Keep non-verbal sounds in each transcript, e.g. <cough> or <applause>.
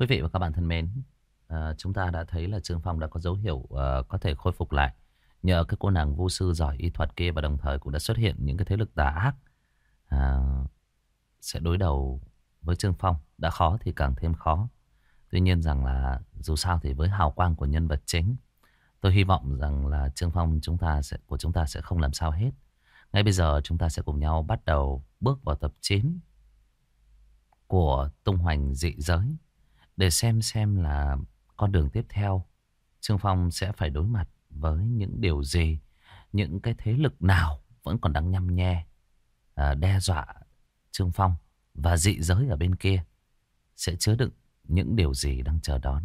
Quý vị và các bạn thân mến, à, chúng ta đã thấy là Trương Phong đã có dấu hiệu à, có thể khôi phục lại nhờ cái cô nàng vô sư giỏi y thuật kia và đồng thời cũng đã xuất hiện những cái thế lực tà ác à, sẽ đối đầu với Trương Phong. Đã khó thì càng thêm khó. Tuy nhiên rằng là dù sao thì với hào quang của nhân vật chính, tôi hy vọng rằng là Trương Phong chúng ta sẽ của chúng ta sẽ không làm sao hết. Ngay bây giờ chúng ta sẽ cùng nhau bắt đầu bước vào tập 9 của tung hoành dị giới để xem xem là con đường tiếp theo Trương Phong sẽ phải đối mặt với những điều gì, những cái thế lực nào vẫn còn đang nhăm nhe, à, đe dọa Trương Phong và dị giới ở bên kia sẽ chứa đựng những điều gì đang chờ đón.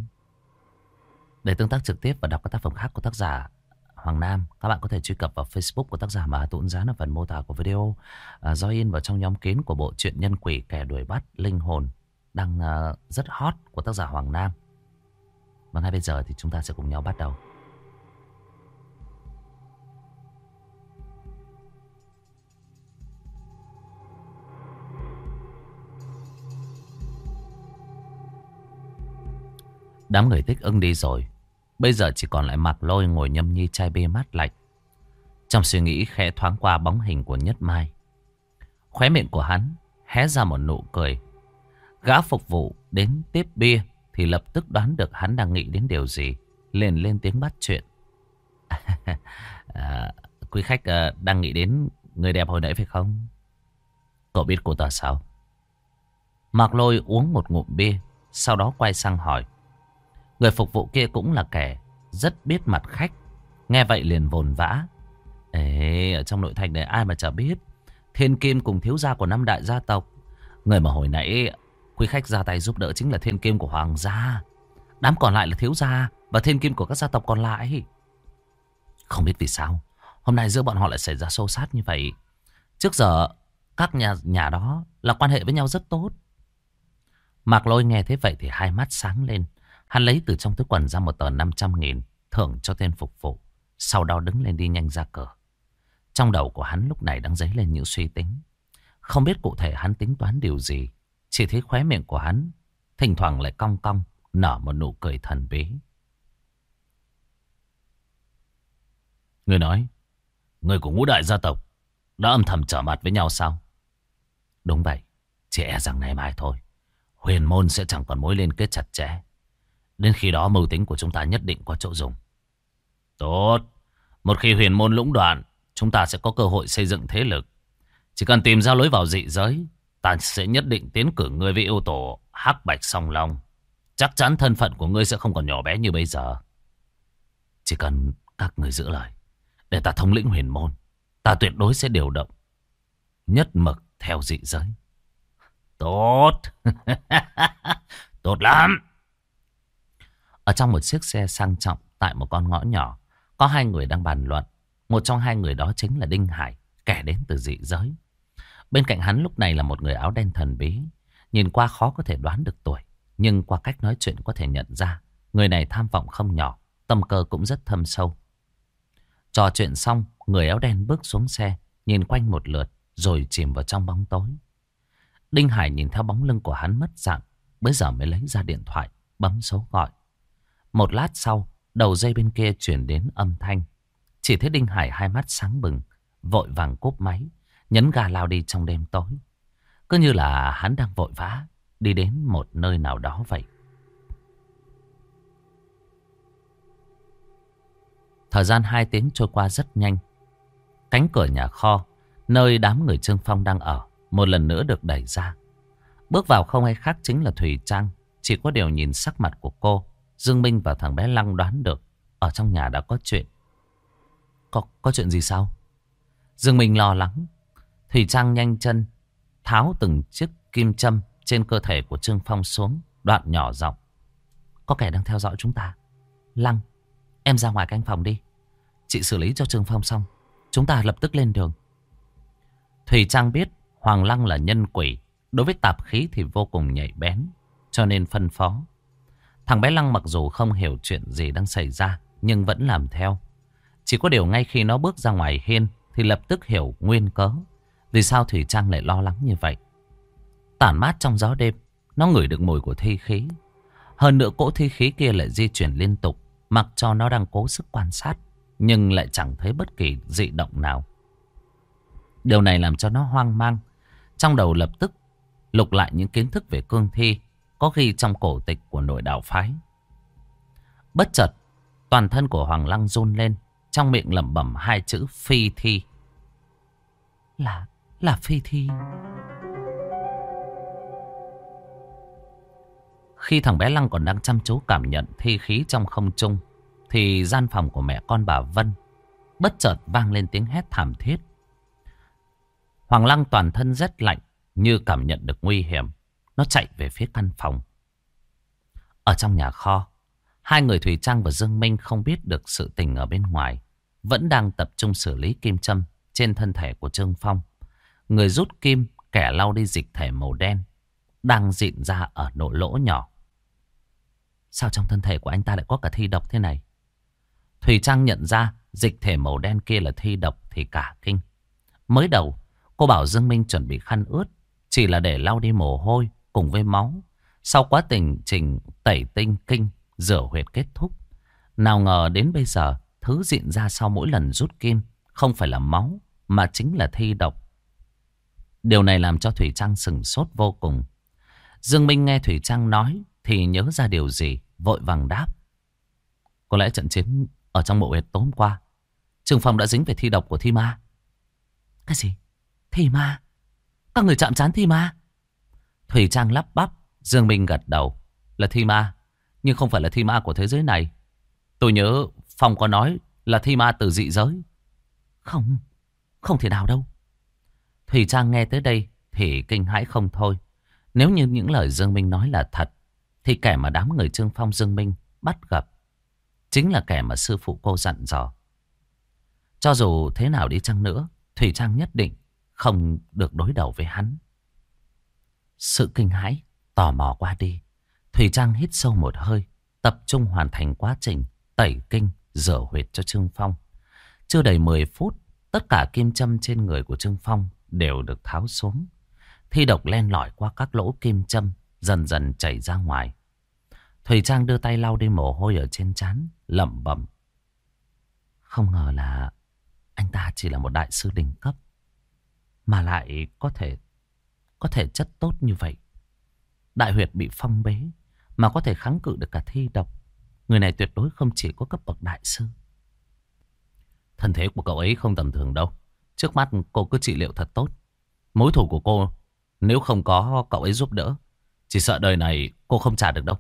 Để tương tác trực tiếp và đọc các tác phẩm khác của tác giả Hoàng Nam, các bạn có thể truy cập vào Facebook của tác giả mà tụn giá ở phần mô tả của video. À, do in vào trong nhóm kín của bộ truyện nhân quỷ kẻ đuổi bắt linh hồn đang ờ, rất hot của tác giả Hoàng Nam. Và ngay bây giờ thì chúng ta sẽ cùng nhau bắt đầu. Đám người thích ưng đi rồi. Bây giờ chỉ còn lại mặc lôi ngồi nhâm nhi chai bia mát lạnh. Trong suy nghĩ khẽ thoáng qua bóng hình của Nhất Mai. Khóe miệng của hắn hé ra một nụ cười. Gã phục vụ đến tiếp bia thì lập tức đoán được hắn đang nghĩ đến điều gì. Liền lên tiếng bắt chuyện. <laughs> à, quý khách à, đang nghĩ đến người đẹp hồi nãy phải không? Cậu biết cô ta sao? Mạc lôi uống một ngụm bia. Sau đó quay sang hỏi. Người phục vụ kia cũng là kẻ rất biết mặt khách. Nghe vậy liền vồn vã. Ê, ở trong nội thành này ai mà chả biết. Thiên Kim cùng thiếu gia của năm đại gia tộc. Người mà hồi nãy quý khách ra tay giúp đỡ chính là Thiên Kim của Hoàng gia. Đám còn lại là thiếu gia và Thiên Kim của các gia tộc còn lại. Không biết vì sao. Hôm nay giữa bọn họ lại xảy ra sâu sát như vậy. Trước giờ, các nhà nhà đó là quan hệ với nhau rất tốt. Mạc lôi nghe thế vậy thì hai mắt sáng lên. Hắn lấy từ trong túi quần ra một tờ 500 nghìn thưởng cho tên phục vụ. Sau đó đứng lên đi nhanh ra cửa. Trong đầu của hắn lúc này đang dấy lên những suy tính. Không biết cụ thể hắn tính toán điều gì. Chỉ thấy khóe miệng của hắn thỉnh thoảng lại cong cong nở một nụ cười thần bí. Người nói, người của ngũ đại gia tộc đã âm thầm trở mặt với nhau sao? Đúng vậy, chỉ e rằng ngày mai thôi. Huyền môn sẽ chẳng còn mối liên kết chặt chẽ. Đến khi đó mưu tính của chúng ta nhất định có chỗ dùng. Tốt. Một khi huyền môn lũng đoạn, chúng ta sẽ có cơ hội xây dựng thế lực. Chỉ cần tìm ra lối vào dị giới, ta sẽ nhất định tiến cử ngươi với yêu tổ hắc bạch song long. Chắc chắn thân phận của ngươi sẽ không còn nhỏ bé như bây giờ. Chỉ cần các người giữ lời, để ta thống lĩnh huyền môn, ta tuyệt đối sẽ điều động. Nhất mực theo dị giới. Tốt. <laughs> Tốt lắm. Ở trong một chiếc xe sang trọng tại một con ngõ nhỏ, có hai người đang bàn luận. Một trong hai người đó chính là Đinh Hải, kẻ đến từ dị giới. Bên cạnh hắn lúc này là một người áo đen thần bí. Nhìn qua khó có thể đoán được tuổi, nhưng qua cách nói chuyện có thể nhận ra. Người này tham vọng không nhỏ, tâm cơ cũng rất thâm sâu. Trò chuyện xong, người áo đen bước xuống xe, nhìn quanh một lượt, rồi chìm vào trong bóng tối. Đinh Hải nhìn theo bóng lưng của hắn mất dạng, bây giờ mới lấy ra điện thoại, bấm số gọi. Một lát sau, đầu dây bên kia chuyển đến âm thanh. Chỉ thấy Đinh Hải hai mắt sáng bừng, vội vàng cúp máy, nhấn ga lao đi trong đêm tối. Cứ như là hắn đang vội vã, đi đến một nơi nào đó vậy. Thời gian hai tiếng trôi qua rất nhanh. Cánh cửa nhà kho, nơi đám người Trương Phong đang ở, một lần nữa được đẩy ra. Bước vào không ai khác chính là Thủy Trang. Chỉ có điều nhìn sắc mặt của cô Dương Minh và thằng bé Lăng đoán được Ở trong nhà đã có chuyện Có, có chuyện gì sao Dương Minh lo lắng Thủy Trang nhanh chân Tháo từng chiếc kim châm Trên cơ thể của Trương Phong xuống Đoạn nhỏ giọng. Có kẻ đang theo dõi chúng ta. Lăng Em ra ngoài canh phòng đi. Chị xử lý cho Trương Phong xong. Chúng ta lập tức lên đường. Thủy Trang biết Hoàng Lăng là nhân quỷ. Đối với tạp khí thì vô cùng nhạy bén Cho nên phân phó. Thằng bé Lăng mặc dù không hiểu chuyện gì đang xảy ra, nhưng vẫn làm theo. Chỉ có điều ngay khi nó bước ra ngoài hiên, thì lập tức hiểu nguyên cớ. Vì sao Thủy Trang lại lo lắng như vậy? Tản mát trong gió đêm, nó ngửi được mùi của thi khí. Hơn nữa cỗ thi khí kia lại di chuyển liên tục, mặc cho nó đang cố sức quan sát, nhưng lại chẳng thấy bất kỳ dị động nào. Điều này làm cho nó hoang mang. Trong đầu lập tức lục lại những kiến thức về cương thi có ghi trong cổ tịch của nội đạo phái. Bất chợt, toàn thân của Hoàng Lăng run lên, trong miệng lẩm bẩm hai chữ phi thi. Là, là phi thi. Khi thằng bé Lăng còn đang chăm chú cảm nhận thi khí trong không trung, thì gian phòng của mẹ con bà Vân bất chợt vang lên tiếng hét thảm thiết. Hoàng Lăng toàn thân rất lạnh, như cảm nhận được nguy hiểm. Nó chạy về phía căn phòng. Ở trong nhà kho, hai người Thủy Trang và Dương Minh không biết được sự tình ở bên ngoài. Vẫn đang tập trung xử lý kim châm trên thân thể của Trương Phong. Người rút kim, kẻ lau đi dịch thể màu đen, đang dịn ra ở nội lỗ nhỏ. Sao trong thân thể của anh ta lại có cả thi độc thế này? Thủy Trang nhận ra dịch thể màu đen kia là thi độc thì cả kinh. Mới đầu, cô bảo Dương Minh chuẩn bị khăn ướt, chỉ là để lau đi mồ hôi cùng với máu. Sau quá trình trình tẩy tinh kinh, rửa huyệt kết thúc. Nào ngờ đến bây giờ, thứ diện ra sau mỗi lần rút kim không phải là máu, mà chính là thi độc. Điều này làm cho Thủy Trang sừng sốt vô cùng. Dương Minh nghe Thủy Trang nói thì nhớ ra điều gì, vội vàng đáp. Có lẽ trận chiến ở trong bộ huyệt tối hôm qua, Trường Phong đã dính về thi độc của thi ma. Cái gì? Thi ma? Các người chạm chán thi ma? Thủy Trang lắp bắp, Dương Minh gật đầu. Là thi ma, nhưng không phải là thi ma của thế giới này. Tôi nhớ Phong có nói là thi ma từ dị giới. Không, không thể nào đâu. Thủy Trang nghe tới đây thì kinh hãi không thôi. Nếu như những lời Dương Minh nói là thật, thì kẻ mà đám người Trương Phong Dương Minh bắt gặp chính là kẻ mà sư phụ cô dặn dò. Cho dù thế nào đi chăng nữa, Thủy Trang nhất định không được đối đầu với hắn. Sự kinh hãi, tò mò qua đi. Thủy Trang hít sâu một hơi, tập trung hoàn thành quá trình tẩy kinh, rửa huyệt cho Trương Phong. Chưa đầy 10 phút, tất cả kim châm trên người của Trương Phong đều được tháo xuống. Thi độc len lỏi qua các lỗ kim châm, dần dần chảy ra ngoài. Thủy Trang đưa tay lau đi mồ hôi ở trên trán, lẩm bẩm. Không ngờ là anh ta chỉ là một đại sư đỉnh cấp. Mà lại có thể có thể chất tốt như vậy. Đại huyệt bị phong bế mà có thể kháng cự được cả thi độc. Người này tuyệt đối không chỉ có cấp bậc đại sư. Thân thế của cậu ấy không tầm thường đâu. Trước mắt cô cứ trị liệu thật tốt. Mối thủ của cô nếu không có cậu ấy giúp đỡ chỉ sợ đời này cô không trả được đâu.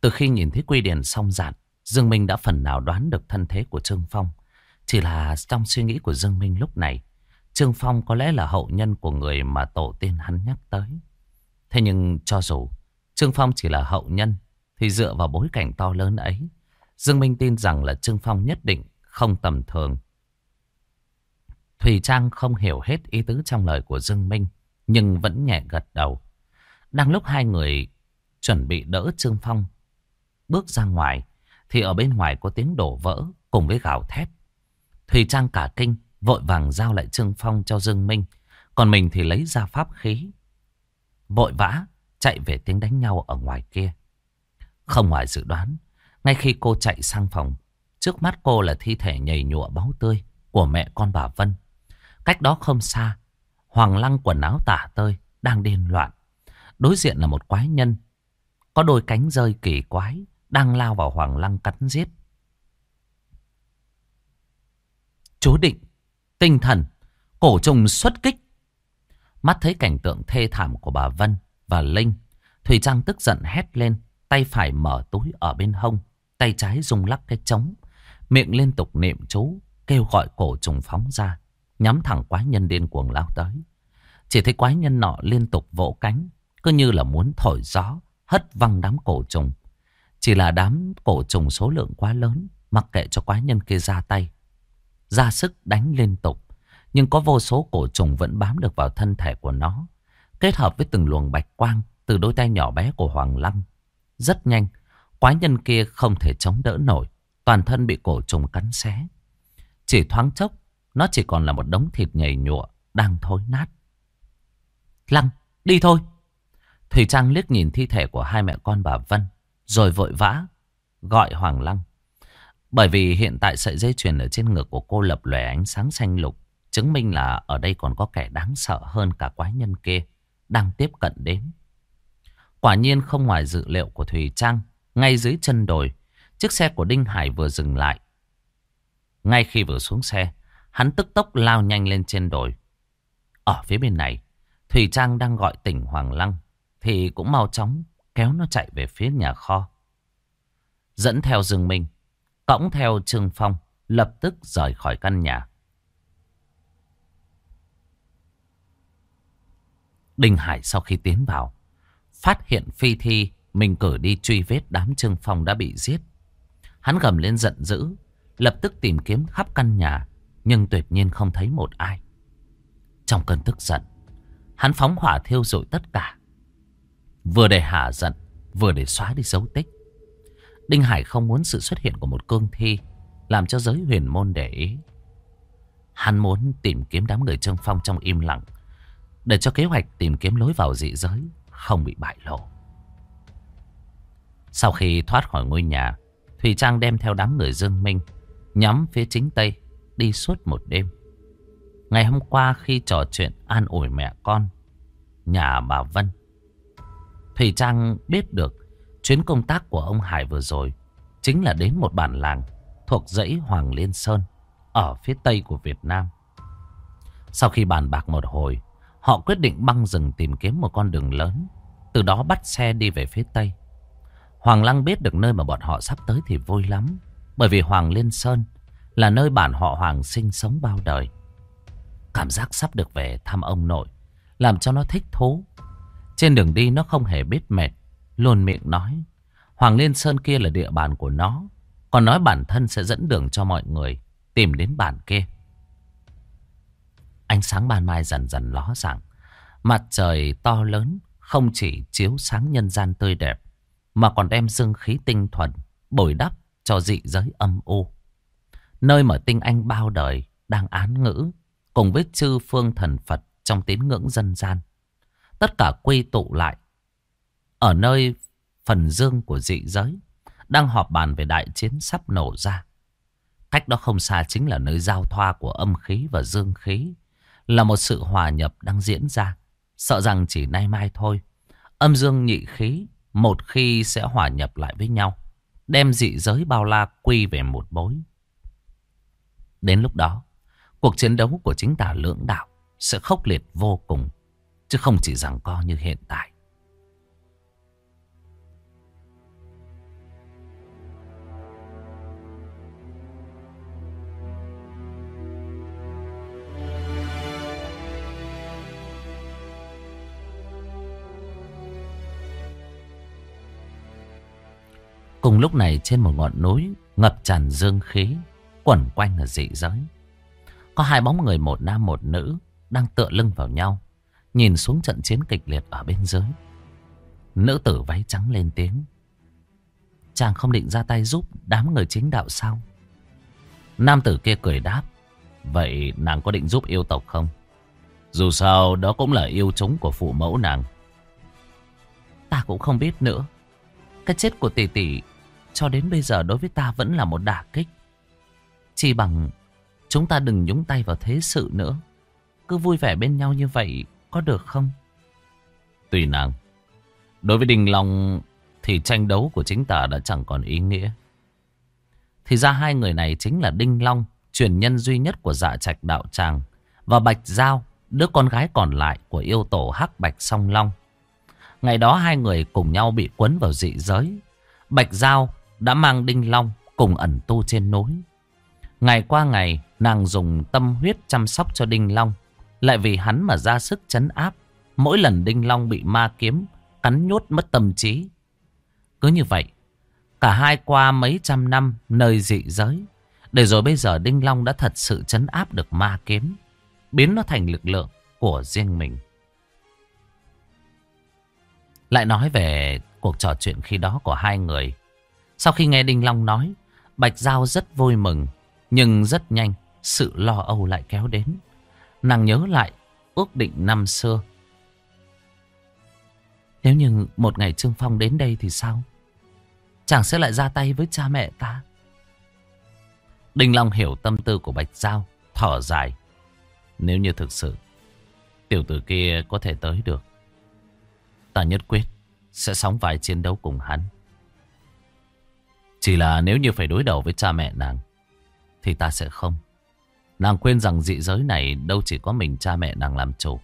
Từ khi nhìn thấy quy điển xong giản Dương Minh đã phần nào đoán được thân thế của Trương Phong. Chỉ là trong suy nghĩ của Dương Minh lúc này Trương Phong có lẽ là hậu nhân của người mà tổ tiên hắn nhắc tới. Thế nhưng cho dù Trương Phong chỉ là hậu nhân, thì dựa vào bối cảnh to lớn ấy, Dương Minh tin rằng là Trương Phong nhất định không tầm thường. Thùy Trang không hiểu hết ý tứ trong lời của Dương Minh, nhưng vẫn nhẹ gật đầu. Đang lúc hai người chuẩn bị đỡ Trương Phong bước ra ngoài, thì ở bên ngoài có tiếng đổ vỡ cùng với gào thét. Thùy Trang cả kinh, Vội vàng giao lại Trương Phong cho Dương Minh Còn mình thì lấy ra pháp khí Vội vã chạy về tiếng đánh nhau ở ngoài kia Không ngoài dự đoán Ngay khi cô chạy sang phòng Trước mắt cô là thi thể nhầy nhụa máu tươi Của mẹ con bà Vân Cách đó không xa Hoàng lăng quần áo tả tơi Đang điên loạn. Đối diện là một quái nhân. Có đôi cánh rơi kỳ quái Đang lao vào Hoàng lăng cắn giết. Chú định tinh thần, cổ trùng xuất kích. Mắt thấy cảnh tượng thê thảm của bà Vân và Linh, Thùy Trang tức giận hét lên, tay phải mở túi ở bên hông, tay trái rung lắc cái trống, miệng liên tục niệm chú, kêu gọi cổ trùng phóng ra, nhắm thẳng quái nhân điên cuồng lao tới. Chỉ thấy quái nhân nọ liên tục vỗ cánh, cứ như là muốn thổi gió, hất văng đám cổ trùng. Chỉ là đám cổ trùng số lượng quá lớn, mặc kệ cho quái nhân kia ra tay, ra sức đánh liên tục. Nhưng có vô số cổ trùng vẫn bám được vào thân thể của nó. Kết hợp với từng luồng bạch quang từ đôi tay nhỏ bé của Hoàng Lăng. Rất nhanh, quái nhân kia không thể chống đỡ nổi. Toàn thân bị cổ trùng cắn xé. Chỉ thoáng chốc, nó chỉ còn là một đống thịt nhầy nhụa đang thối nát. Lăng, đi thôi. Thủy Trang liếc nhìn thi thể của hai mẹ con bà Vân. Rồi vội vã gọi Hoàng Lăng. Bởi vì hiện tại sợi dây chuyền ở trên ngực của cô lập lòe ánh sáng xanh lục. Chứng minh là ở đây còn có kẻ đáng sợ hơn cả quái nhân kia. Đang tiếp cận đến. Quả nhiên không ngoài dự liệu của Thùy Trang. Ngay dưới chân đồi. Chiếc xe của Đinh Hải vừa dừng lại. Ngay khi vừa xuống xe. Hắn tức tốc lao nhanh lên trên đồi. Ở phía bên này. Thủy Trang đang gọi tỉnh Hoàng Lăng. Thì cũng mau chóng kéo nó chạy về phía nhà kho. Dẫn theo Dương Minh. Cõng theo Trương Phong. Lập tức rời khỏi căn nhà. đình Hải sau khi tiến vào, phát hiện phi thi mình cử đi truy vết đám Trương Phong đã bị giết. Hắn gầm lên giận dữ, lập tức tìm kiếm khắp căn nhà, nhưng tuyệt nhiên không thấy một ai. Trong cơn tức giận, hắn phóng hỏa thiêu rụi tất cả. Vừa để hạ giận, vừa để xóa đi dấu tích. Đinh Hải không muốn sự xuất hiện của một cương thi, làm cho giới huyền môn để ý. Hắn muốn tìm kiếm đám người Trương Phong trong im lặng, để cho kế hoạch tìm kiếm lối vào dị giới không bị bại lộ. Sau khi thoát khỏi ngôi nhà, Thùy Trang đem theo đám người Dương Minh, nhắm phía chính Tây, đi suốt một đêm. Ngày hôm qua khi trò chuyện an ủi mẹ con, nhà bà Vân, Thủy Trang biết được chuyến công tác của ông Hải vừa rồi chính là đến một bản làng thuộc dãy Hoàng Liên Sơn ở phía tây của Việt Nam. Sau khi bàn bạc một hồi, họ quyết định băng rừng tìm kiếm một con đường lớn, từ đó bắt xe đi về phía tây. Hoàng Lăng biết được nơi mà bọn họ sắp tới thì vui lắm, bởi vì Hoàng Liên Sơn là nơi bản họ Hoàng sinh sống bao đời. Cảm giác sắp được về thăm ông nội, làm cho nó thích thú. Trên đường đi nó không hề biết mệt, luôn miệng nói. Hoàng Liên Sơn kia là địa bàn của nó, còn nói bản thân sẽ dẫn đường cho mọi người tìm đến bản kia. Ánh sáng ban mai dần dần ló dạng. Mặt trời to lớn không chỉ chiếu sáng nhân gian tươi đẹp, mà còn đem dương khí tinh thuần, bồi đắp cho dị giới âm u. Nơi mà tinh anh bao đời đang án ngữ, cùng với chư phương thần Phật trong tín ngưỡng dân gian. Tất cả quy tụ lại ở nơi phần dương của dị giới, đang họp bàn về đại chiến sắp nổ ra. Cách đó không xa chính là nơi giao thoa của âm khí và dương khí, là một sự hòa nhập đang diễn ra. Sợ rằng chỉ nay mai thôi, âm dương nhị khí một khi sẽ hòa nhập lại với nhau, đem dị giới bao la quy về một bối. Đến lúc đó, cuộc chiến đấu của chính tả lưỡng đạo sẽ khốc liệt vô cùng, chứ không chỉ rằng co như hiện tại. Cùng lúc này trên một ngọn núi ngập tràn dương khí, quẩn quanh là dị giới. Có hai bóng người một nam một nữ đang tựa lưng vào nhau, nhìn xuống trận chiến kịch liệt ở bên dưới. Nữ tử váy trắng lên tiếng. Chàng không định ra tay giúp đám người chính đạo sao? Nam tử kia cười đáp. Vậy nàng có định giúp yêu tộc không? Dù sao đó cũng là yêu chúng của phụ mẫu nàng. Ta cũng không biết nữa. Cái chết của tỷ tỷ cho đến bây giờ đối với ta vẫn là một đả kích. Chỉ bằng chúng ta đừng nhúng tay vào thế sự nữa. Cứ vui vẻ bên nhau như vậy có được không? Tùy nàng. Đối với Đình Long thì tranh đấu của chính tả đã chẳng còn ý nghĩa. Thì ra hai người này chính là Đinh Long, truyền nhân duy nhất của dạ trạch đạo tràng, và Bạch Giao, đứa con gái còn lại của yêu tổ Hắc Bạch Song Long. Ngày đó hai người cùng nhau bị quấn vào dị giới. Bạch Giao đã mang Đinh Long cùng ẩn tu trên núi. Ngày qua ngày, nàng dùng tâm huyết chăm sóc cho Đinh Long. Lại vì hắn mà ra sức chấn áp. Mỗi lần Đinh Long bị ma kiếm, cắn nhốt mất tâm trí. Cứ như vậy, cả hai qua mấy trăm năm nơi dị giới. Để rồi bây giờ Đinh Long đã thật sự chấn áp được ma kiếm. Biến nó thành lực lượng của riêng mình. Lại nói về cuộc trò chuyện khi đó của hai người. Sau khi nghe Đinh Long nói, Bạch Giao rất vui mừng. Nhưng rất nhanh, sự lo âu lại kéo đến. Nàng nhớ lại ước định năm xưa. Nếu như một ngày Trương Phong đến đây thì sao? Chàng sẽ lại ra tay với cha mẹ ta. Đinh Long hiểu tâm tư của Bạch Giao, thở dài. Nếu như thực sự, tiểu tử kia có thể tới được. Ta nhất quyết sẽ sóng vai chiến đấu cùng hắn. Chỉ là nếu như phải đối đầu với cha mẹ nàng, thì ta sẽ không. Nàng quên rằng dị giới này đâu chỉ có mình cha mẹ nàng làm chủ.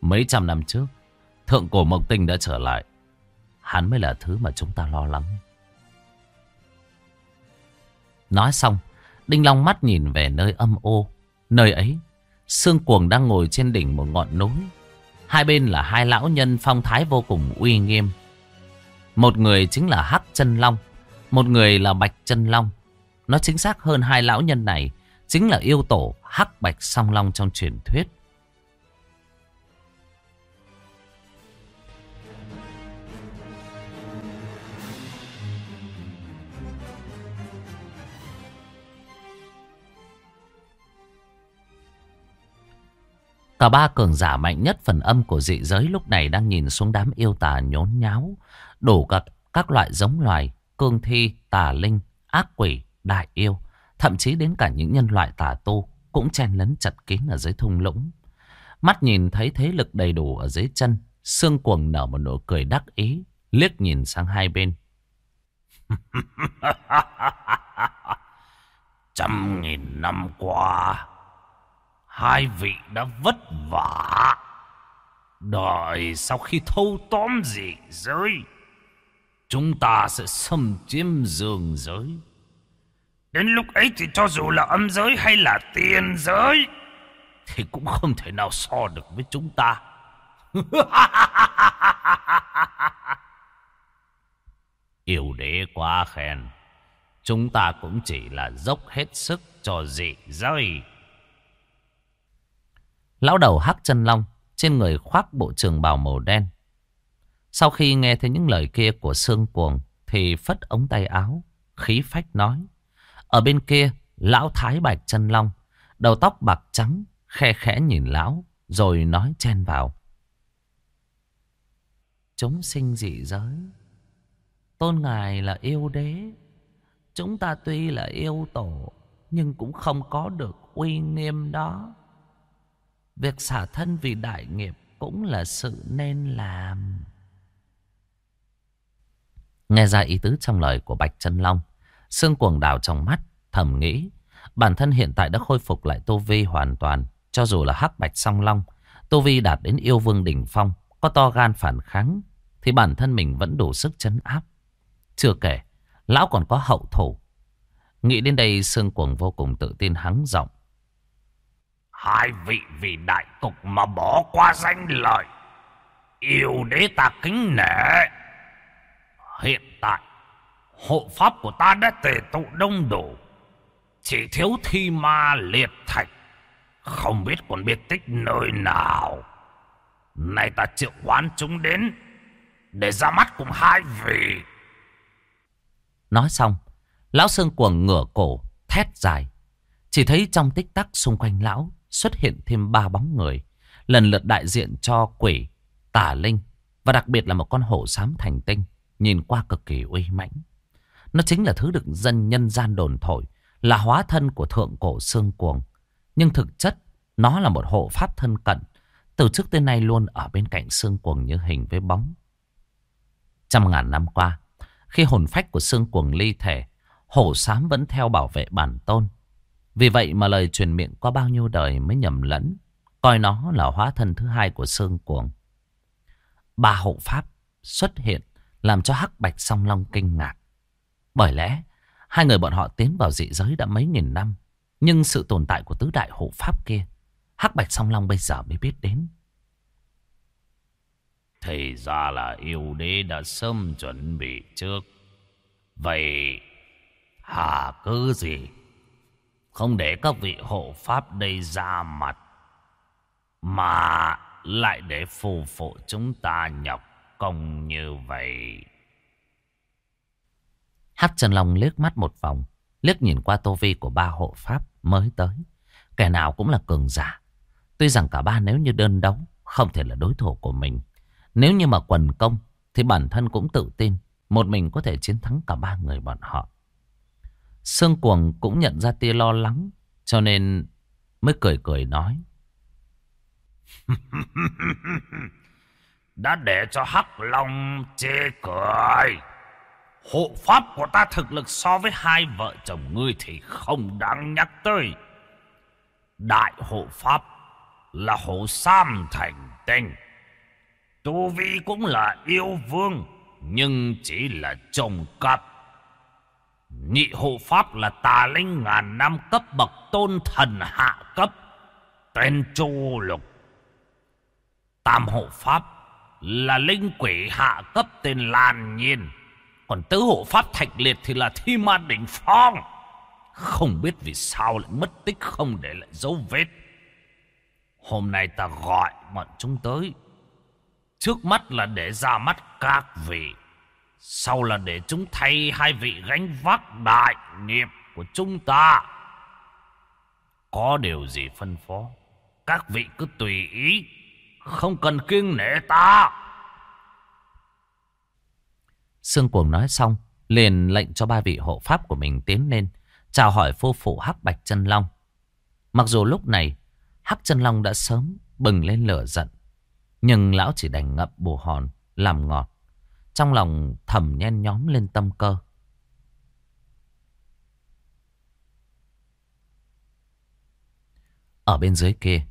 Mấy trăm năm trước, thượng cổ mộc tinh đã trở lại. Hắn mới là thứ mà chúng ta lo lắng. Nói xong, Đinh Long mắt nhìn về nơi âm ô. Nơi ấy, Sương Cuồng đang ngồi trên đỉnh một ngọn núi. Hai bên là hai lão nhân phong thái vô cùng uy nghiêm. Một người chính là Hắc chân Long, một người là Bạch chân Long. Nó chính xác hơn hai lão nhân này chính là yêu tổ Hắc Bạch Song Long trong truyền thuyết. Cả ba cường giả mạnh nhất phần âm của dị giới lúc này đang nhìn xuống đám yêu tà nhốn nháo, đủ các, các loại giống loài, cương thi, tà linh, ác quỷ, đại yêu, thậm chí đến cả những nhân loại tà tu cũng chen lấn chặt kín ở dưới thung lũng. Mắt nhìn thấy thế lực đầy đủ ở dưới chân, xương cuồng nở một nụ cười đắc ý, liếc nhìn sang hai bên. <laughs> Trăm nghìn năm qua Hai vị đã vất vả. Đợi sau khi thâu tóm dị giới, chúng ta sẽ xâm chiếm dương giới. Đến lúc ấy thì cho dù là âm giới hay là tiền giới, thì cũng không thể nào so được với chúng ta. <laughs> Yêu đế quá khen. Chúng ta cũng chỉ là dốc hết sức cho dị giới. Lão đầu hắc chân long trên người khoác bộ trường bào màu đen. Sau khi nghe thấy những lời kia của Sương Cuồng thì phất ống tay áo, khí phách nói. Ở bên kia, lão thái bạch chân long, đầu tóc bạc trắng, khe khẽ nhìn lão, rồi nói chen vào. Chúng sinh dị giới, tôn ngài là yêu đế. Chúng ta tuy là yêu tổ, nhưng cũng không có được uy nghiêm đó. Việc xả thân vì đại nghiệp cũng là sự nên làm. Nghe ra ý tứ trong lời của Bạch Trân Long, Sương cuồng đào trong mắt, thầm nghĩ. Bản thân hiện tại đã khôi phục lại Tô Vi hoàn toàn. Cho dù là hắc bạch song long, Tô Vi đạt đến yêu vương đỉnh phong, có to gan phản kháng, thì bản thân mình vẫn đủ sức chấn áp. Chưa kể, lão còn có hậu thủ. Nghĩ đến đây Sương cuồng vô cùng tự tin hắng giọng. Hai vị vì đại cục mà bỏ qua danh lợi. Yêu đế ta kính nể. Hiện tại, hộ pháp của ta đã tề tụ đông đủ. Chỉ thiếu thi ma liệt thạch. Không biết còn biết tích nơi nào. Nay ta triệu quán chúng đến để ra mắt cùng hai vị. Nói xong, lão Sương cuồng ngửa cổ, thét dài. Chỉ thấy trong tích tắc xung quanh lão xuất hiện thêm ba bóng người, lần lượt đại diện cho quỷ, tả linh và đặc biệt là một con hổ xám thành tinh, nhìn qua cực kỳ uy mãnh. Nó chính là thứ được dân nhân gian đồn thổi, là hóa thân của thượng cổ xương cuồng. Nhưng thực chất, nó là một hộ pháp thân cận, từ trước tới nay luôn ở bên cạnh xương cuồng như hình với bóng. Trăm ngàn năm qua, khi hồn phách của xương cuồng ly thể, hổ xám vẫn theo bảo vệ bản tôn, vì vậy mà lời truyền miệng qua bao nhiêu đời mới nhầm lẫn. Coi nó là hóa thân thứ hai của xương Cuồng. Ba hộ pháp xuất hiện làm cho Hắc Bạch Song Long kinh ngạc. Bởi lẽ, hai người bọn họ tiến vào dị giới đã mấy nghìn năm. Nhưng sự tồn tại của tứ đại hộ pháp kia, Hắc Bạch Song Long bây giờ mới biết đến. Thì ra là yêu đế đã sớm chuẩn bị trước. Vậy, hà cứ gì không để các vị hộ pháp đây ra mặt, Mà lại để phù phụ chúng ta nhọc công như vậy Hát Trần Long liếc mắt một vòng, Liếc nhìn qua tô vi của ba hộ pháp mới tới Kẻ nào cũng là cường giả Tuy rằng cả ba nếu như đơn đấu, Không thể là đối thủ của mình Nếu như mà quần công, thì bản thân cũng tự tin, một mình có thể chiến thắng cả ba người bọn họ. Sương Cuồng cũng nhận ra tia lo lắng, cho nên mới cười cười nói. <laughs> Đã để cho Hắc Long chê cười. Hộ pháp của ta thực lực so với hai vợ chồng ngươi thì không đáng nhắc tới. Đại hộ pháp là hộ Sam thành tinh. Tu Vi cũng là yêu vương, nhưng chỉ là trồng cặp. Nhị hộ pháp là tà linh ngàn năm cấp bậc tôn thần hạ cấp, tên Chu Lục. Tam hộ pháp là linh quỷ hạ cấp tên Lan Nhiên. Còn tứ hộ pháp thạch liệt thì là thi ma đỉnh phong. Không biết vì sao lại mất tích không để lại dấu vết. Hôm nay ta gọi bọn chúng tới. Trước mắt là để ra mắt các vị. Sau là để chúng thay hai vị gánh vác đại nghiệp của chúng ta. Có điều gì phân phó. Các vị cứ tùy ý. Không cần kiêng nể ta. Sương Cuồng nói xong, liền lệnh cho ba vị hộ pháp của mình tiến lên, chào hỏi phu phụ Hắc Bạch Chân Long. Mặc dù lúc này, Hắc Chân Long đã sớm bừng lên lửa giận, nhưng lão chỉ đành ngậm bù hòn, làm ngọt. Trong lòng thầm nhen nhóm lên tâm cơ. Ở bên dưới kia,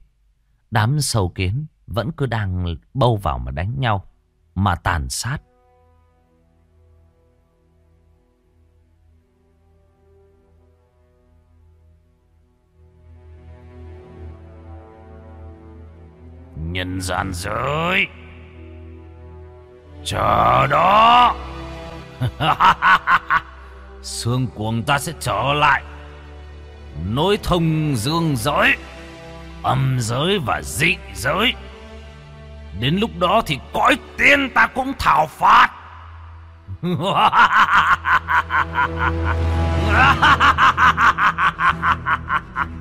đám sâu kiến vẫn cứ đang bâu vào mà đánh nhau, mà tàn sát. Nhân gian giới. Chờ đó. <laughs> Sương cuồng ta sẽ trở lại. Nối thông dương giới, Âm giới và dị giới. Đến lúc đó thì cõi tiên ta cũng thảo phát <laughs>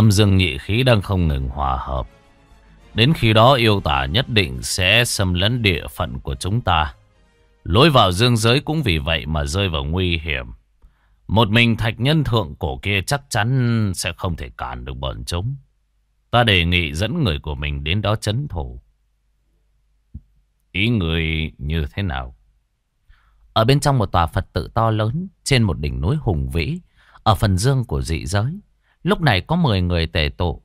Âm dương nhị khí đang không ngừng hòa hợp. Đến khi đó, yêu tả nhất định sẽ xâm lấn địa phận của chúng ta. Lối vào dương giới cũng vì vậy mà rơi vào nguy hiểm. Một mình thạch nhân thượng cổ kia chắc chắn sẽ không thể cản được bọn chúng. Ta đề nghị dẫn người của mình đến đó chấn thủ. Ý người như thế nào? Ở bên trong một tòa Phật tự to lớn, Trên một đỉnh núi hùng vĩ, Ở phần dương của dị giới. Lúc này có 10 người tề tụ.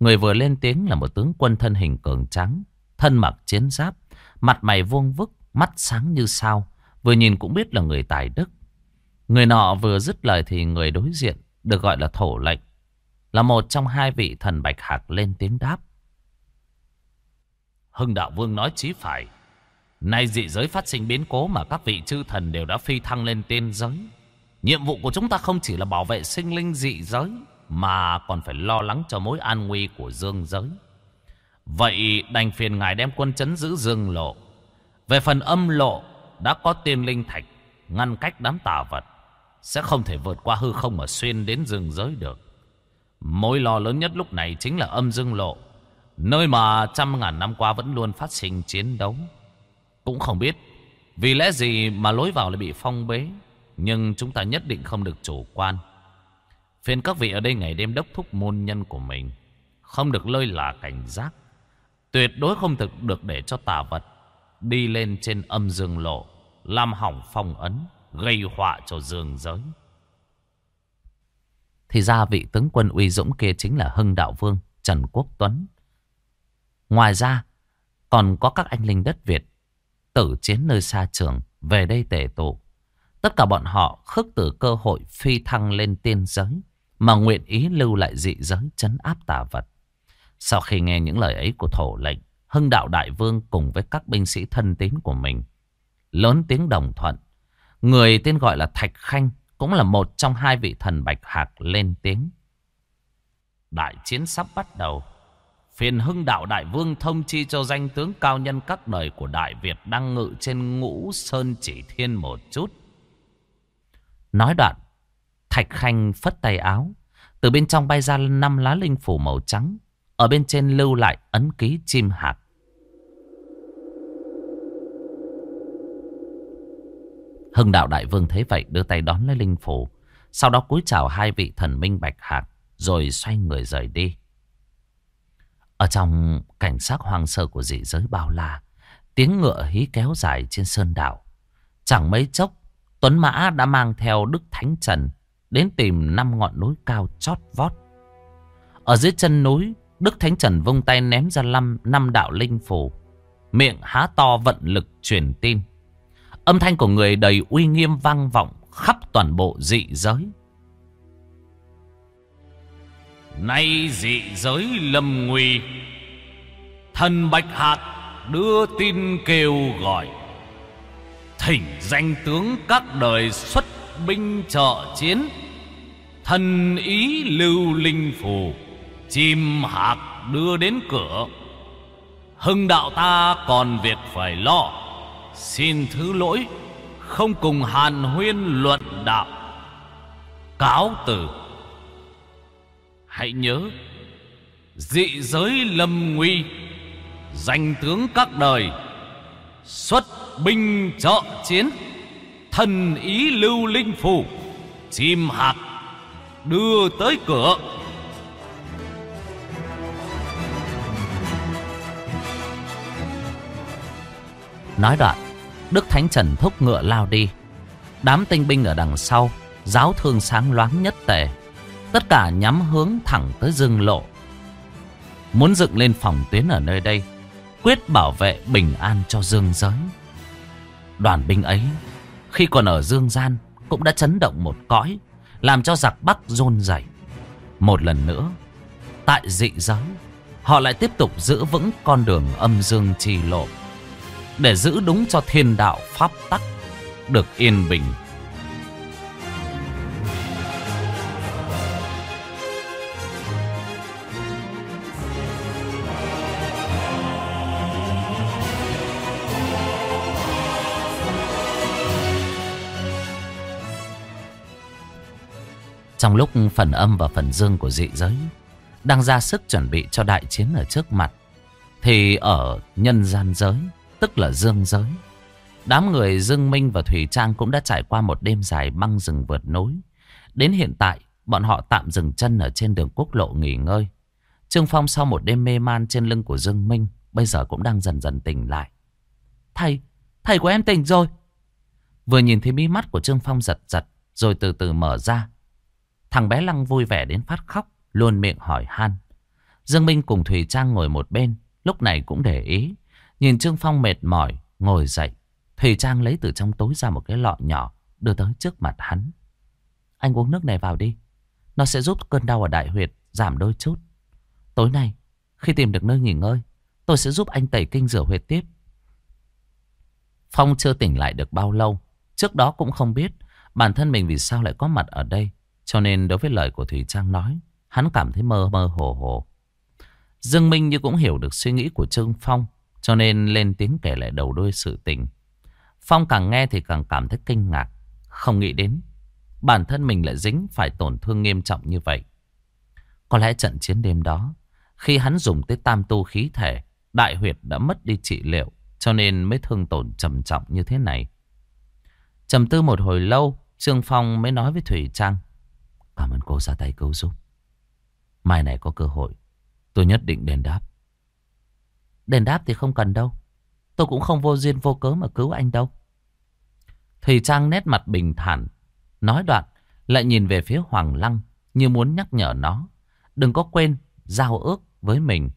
Người vừa lên tiếng là một tướng quân thân hình cường trắng Thân mặc chiến giáp Mặt mày vuông vức Mắt sáng như sao Vừa nhìn cũng biết là người tài đức. Người nọ vừa dứt lời thì người đối diện Được gọi là thổ lệnh Là một trong hai vị thần bạch hạc lên tiếng đáp. Hưng đạo vương nói chí phải. Nay dị giới phát sinh biến cố mà các vị chư thần đều đã phi thăng lên tiên giới. Nhiệm vụ của chúng ta không chỉ là bảo vệ sinh linh dị giới, mà còn phải lo lắng cho mối an nguy của dương giới. Vậy đành phiền ngài đem quân chấn giữ dương lộ. Về phần âm lộ, đã có tiên linh thạch, ngăn cách đám tà vật, sẽ không thể vượt qua hư không mà xuyên đến dương giới được. Mối lo lớn nhất lúc này chính là âm dương lộ, nơi mà trăm ngàn năm qua vẫn luôn phát sinh chiến đấu. Cũng không biết vì lẽ gì mà lối vào lại bị phong bế. Nhưng chúng ta nhất định không được chủ quan. Phiền các vị ở đây ngày đêm đốc thúc môn nhân của mình. Không được lơi là cảnh giác. Tuyệt đối không thực được để cho tà vật đi lên trên âm dương lộ. Làm hỏng phong ấn. Gây họa cho dương giới. Thì ra vị tướng quân uy dũng kia chính là Hưng Đạo Vương, Trần Quốc Tuấn. Ngoài ra, còn có các anh linh đất Việt tử chiến nơi xa trường, về đây tề tụ. Tất cả bọn họ khước từ cơ hội phi thăng lên tiên giới mà nguyện ý lưu lại dị giới chấn áp tà vật. Sau khi nghe những lời ấy của thổ lệnh, Hưng đạo đại vương cùng với các binh sĩ thân tín của mình lớn tiếng đồng thuận. Người tên gọi là Thạch Khanh cũng là một trong hai vị thần Bạch Hạc lên tiếng. Đại chiến sắp bắt đầu. Phiền hưng đạo đại vương thông chi cho danh tướng cao nhân các đời của Đại Việt đang ngự trên ngũ sơn chỉ thiên một chút. Nói đoạn, Thạch Khanh phất tay áo. Từ bên trong bay ra năm lá linh phủ màu trắng. Ở bên trên lưu lại ấn ký chim hạc. Hưng đạo đại vương thấy vậy đưa tay đón lấy linh phủ. Sau đó cúi chào hai vị thần minh bạch hạt, Rồi xoay người rời đi. Ở trong cảnh sắc hoang sơ của dị giới bao la. Tiếng ngựa hí kéo dài trên sơn đảo. Chẳng mấy chốc. Tuấn Mã đã mang theo Đức Thánh Trần. Đến tìm năm ngọn núi cao chót vót. Ở dưới chân núi. Đức Thánh Trần vung tay ném ra năm, năm đạo linh phù. Miệng há to vận lực truyền tin. Âm thanh của người đầy uy nghiêm vang vọng khắp toàn bộ dị giới. Nay dị giới lâm nguy Thần Bạch Hạt đưa tin kêu gọi Thỉnh danh tướng các đời xuất binh trợ chiến Thân ý lưu linh phù, Chim hạc đưa đến cửa. Hưng đạo ta còn việc phải lo, Xin thứ lỗi, Không cùng hàn huyên luận đạo. Cáo từ. Hãy nhớ, Dị giới lâm nguy, Danh tướng các đời, Xuất binh trợ chiến, Thần ý lưu linh phù, Chim hạc Đưa tới cửa. Nói đoạn, Đức Thánh Trần thúc ngựa lao đi. Đám tinh binh ở đằng sau, Giáo thương sáng loáng nhất tề. Tất cả nhắm hướng thẳng tới dương lộ. Muốn dựng lên phòng tuyến ở nơi đây, Quyết bảo vệ bình an cho dương giới. Đoàn binh ấy, Khi còn ở dương gian, Cũng đã chấn động một cõi. Làm cho giặc bắc rôn rẩy. Một lần nữa, Tại dị giới Họ lại tiếp tục giữ vững con đường âm dương trì lộ, Để giữ đúng cho thiên đạo pháp tắc Được yên bình Trong lúc phần âm và phần dương của dị giới đang ra sức chuẩn bị cho đại chiến ở trước mặt, thì ở nhân gian giới, tức là dương giới, đám người Dương Minh và Thủy Trang cũng đã trải qua một đêm dài băng rừng vượt núi. Đến hiện tại, bọn họ tạm dừng chân ở trên đường quốc lộ nghỉ ngơi. Trương Phong sau một đêm mê man trên lưng của Dương Minh, bây giờ cũng đang dần dần tỉnh lại. Thầy, thầy của em tỉnh rồi. Vừa nhìn thấy mí mắt của Trương Phong giật giật, rồi từ từ mở ra. Thằng bé Lăng vui vẻ đến phát khóc, luôn miệng hỏi han. Dương Minh cùng Thùy Trang ngồi một bên, lúc này cũng để ý. Nhìn Trương Phong mệt mỏi, ngồi dậy. Thùy Trang lấy từ trong tối ra một cái lọ nhỏ, đưa tới trước mặt hắn. Anh uống nước này vào đi. Nó sẽ giúp cơn đau ở đại huyệt giảm đôi chút. Tối nay, khi tìm được nơi nghỉ ngơi, tôi sẽ giúp anh tẩy kinh rửa huyệt tiếp. Phong chưa tỉnh lại được bao lâu. Trước đó cũng không biết bản thân mình vì sao lại có mặt ở đây. Cho nên đối với lời của Thủy Trang nói, hắn cảm thấy mơ mơ hồ hồ. Dương Minh như cũng hiểu được suy nghĩ của Trương Phong, cho nên lên tiếng kể lại đầu đuôi sự tình. Phong càng nghe thì càng cảm thấy kinh ngạc, không nghĩ đến. Bản thân mình lại dính phải tổn thương nghiêm trọng như vậy. Có lẽ trận chiến đêm đó, khi hắn dùng tới tam tu khí thể, đại huyệt đã mất đi trị liệu, cho nên mới thương tổn trầm trọng như thế này. Trầm tư một hồi lâu, Trương Phong mới nói với Thủy Trang. Cảm ơn cô ra tay cứu giúp. Mai này có cơ hội, tôi nhất định đền đáp. Đền đáp thì không cần đâu. Tôi cũng không vô duyên vô cớ mà cứu anh đâu. Thùy Trang nét mặt bình thản, nói đoạn, lại nhìn về phía Hoàng Lăng như muốn nhắc nhở nó. Đừng có quên giao ước với mình.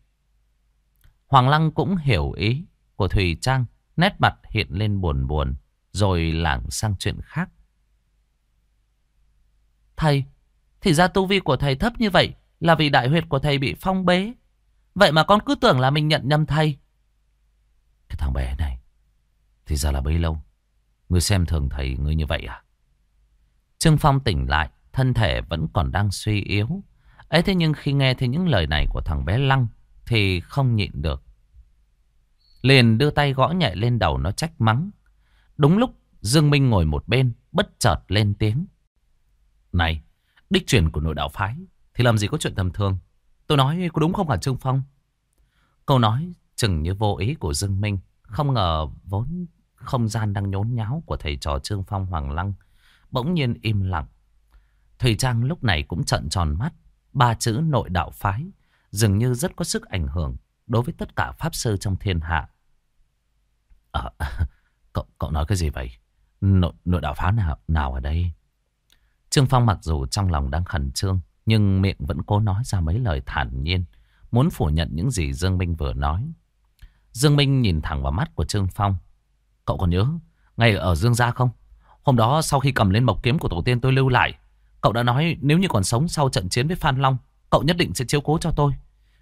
Hoàng Lăng cũng hiểu ý của Thùy Trang, nét mặt hiện lên buồn buồn, rồi lảng sang chuyện khác. Thầy, thì ra tu vi của thầy thấp như vậy là vì đại huyệt của thầy bị phong bế. Vậy mà con cứ tưởng là mình nhận nhầm thầy. Cái thằng bé này, thì ra là bấy lâu. Người xem thường thầy người như vậy à? Trương Phong tỉnh lại, thân thể vẫn còn đang suy yếu. ấy thế nhưng khi nghe thấy những lời này của thằng bé Lăng thì không nhịn được. Liền đưa tay gõ nhẹ lên đầu nó trách mắng. Đúng lúc Dương Minh ngồi một bên, bất chợt lên tiếng. Này, đích truyền của nội đạo phái thì làm gì có chuyện tầm thường. Tôi nói có đúng không hả Trương Phong? Câu nói chừng như vô ý của Dương Minh. Không ngờ vốn không gian đang nhốn nháo của thầy trò Trương Phong Hoàng Lăng. Bỗng nhiên im lặng. Thầy Trang lúc này cũng trợn tròn mắt. Ba chữ nội đạo phái dường như rất có sức ảnh hưởng đối với tất cả pháp sư trong thiên hạ. À, <laughs> cậu, cậu nói cái gì vậy? Nội, nội đạo phái nào, nào ở đây? Trương Phong mặc dù trong lòng đang khẩn trương, nhưng miệng vẫn cố nói ra mấy lời thản nhiên, muốn phủ nhận những gì Dương Minh vừa nói. Dương Minh nhìn thẳng vào mắt của Trương Phong. Cậu còn nhớ, ngày ở Dương Gia không? Hôm đó sau khi cầm lên mộc kiếm của tổ tiên tôi lưu lại, cậu đã nói nếu như còn sống sau trận chiến với Phan Long, cậu nhất định sẽ chiếu cố cho tôi.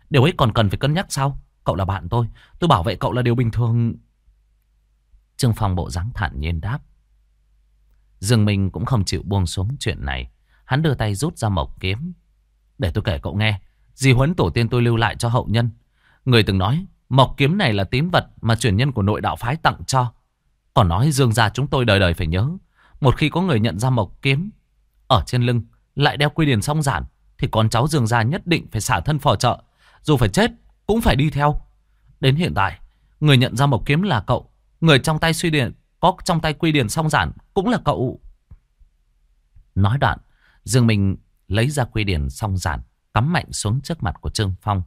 Điều ấy còn cần phải cân nhắc sao? Cậu là bạn tôi, tôi bảo vệ cậu là điều bình thường. Trương Phong bộ dáng thản nhiên đáp. Dương Minh cũng không chịu buông xuống chuyện này. Hắn đưa tay rút ra mộc kiếm. Để tôi kể cậu nghe. Di huấn tổ tiên tôi lưu lại cho hậu nhân. Người từng nói, mộc kiếm này là tím vật mà truyền nhân của nội đạo phái tặng cho. Còn nói dương gia chúng tôi đời đời phải nhớ. Một khi có người nhận ra mộc kiếm ở trên lưng, lại đeo quy điển song giản, thì con cháu dương gia nhất định phải xả thân phò trợ. Dù phải chết, cũng phải đi theo. Đến hiện tại, người nhận ra mộc kiếm là cậu. Người trong tay suy điện có trong tay quy điển song giản cũng là cậu. Nói đoạn, Dương Minh lấy ra quy điển song giản, cắm mạnh xuống trước mặt của Trương Phong.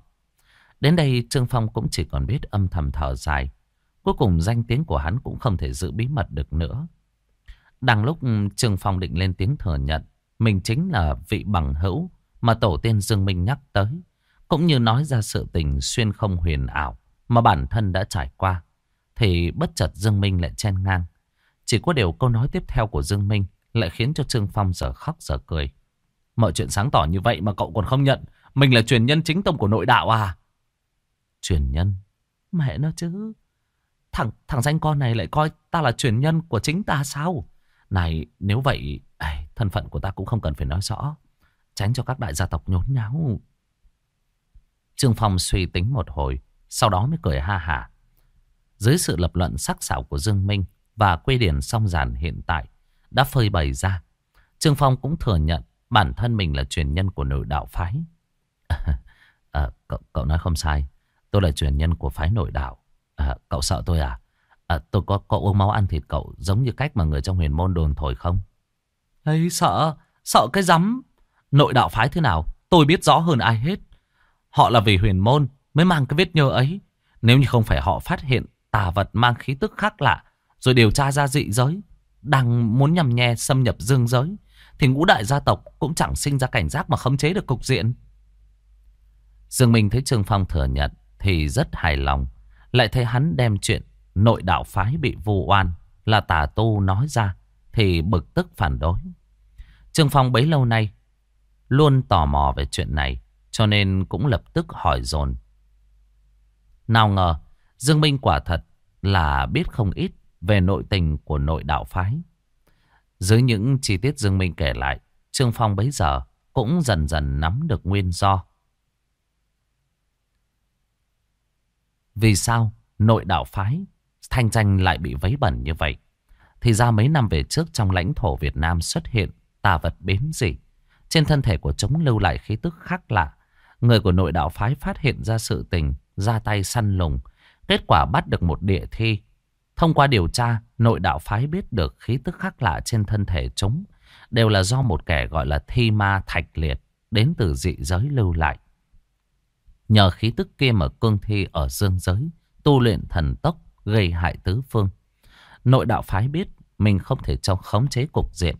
Đến đây Trương Phong cũng chỉ còn biết âm thầm thở dài. Cuối cùng danh tiếng của hắn cũng không thể giữ bí mật được nữa. Đang lúc Trương Phong định lên tiếng thừa nhận, mình chính là vị bằng hữu mà tổ tiên Dương Minh nhắc tới. Cũng như nói ra sự tình xuyên không huyền ảo mà bản thân đã trải qua. Thì bất chợt Dương Minh lại chen ngang. Chỉ có điều câu nói tiếp theo của Dương Minh lại khiến cho Trương Phong giờ khóc giờ cười. Mọi chuyện sáng tỏ như vậy mà cậu còn không nhận. Mình là truyền nhân chính tông của nội đạo à? Truyền nhân? Mẹ nó chứ. Thằng thằng danh con này lại coi ta là truyền nhân của chính ta sao? Này, nếu vậy, thân phận của ta cũng không cần phải nói rõ. Tránh cho các đại gia tộc nhốn nháo. Trương Phong suy tính một hồi, sau đó mới cười ha hả. Dưới sự lập luận sắc sảo của Dương Minh và quê điển song giản hiện tại đã phơi bày ra, Trương Phong cũng thừa nhận bản thân mình là truyền nhân của nội đạo phái. <laughs> à, cậu, cậu nói không sai, tôi là truyền nhân của phái nội đạo. À, cậu sợ tôi à? à? Tôi có, cậu uống máu ăn thịt cậu giống như cách mà người trong huyền môn đồn thổi không? Ấy sợ, sợ cái rắm. Nội đạo phái thế nào, tôi biết rõ hơn ai hết. Họ là vì huyền môn mới mang cái vết nhơ ấy. Nếu như không phải họ phát hiện tà vật mang khí tức khác lạ, rồi điều tra ra dị giới, đang muốn nhằm nhe xâm nhập dương giới, thì ngũ đại gia tộc cũng chẳng sinh ra cảnh giác mà khống chế được cục diện. Dương Minh thấy Trương Phong thừa nhận thì rất hài lòng, lại thấy hắn đem chuyện nội đạo phái bị vu oan là tà tu nói ra thì bực tức phản đối. Trương Phong bấy lâu nay luôn tò mò về chuyện này, cho nên cũng lập tức hỏi dồn. Nào ngờ, Dương Minh quả thật là biết không ít về nội tình của nội đạo phái. Dưới những chi tiết Dương Minh kể lại, Trương Phong bấy giờ cũng dần dần nắm được nguyên do. Vì sao nội đạo phái thanh danh lại bị vấy bẩn như vậy? Thì ra mấy năm về trước trong lãnh thổ Việt Nam xuất hiện tà vật bếm dị. Trên thân thể của chúng lưu lại khí tức khác lạ. Người của nội đạo phái phát hiện ra sự tình, ra tay săn lùng. Kết quả bắt được một địa thi Thông qua điều tra, nội đạo phái biết được khí tức khác lạ trên thân thể chúng đều là do một kẻ gọi là thi ma thạch liệt đến từ dị giới lưu lại. Nhờ khí tức kia mà cương thi ở dương giới, tu luyện thần tốc gây hại tứ phương. Nội đạo phái biết mình không thể trong khống chế cục diện,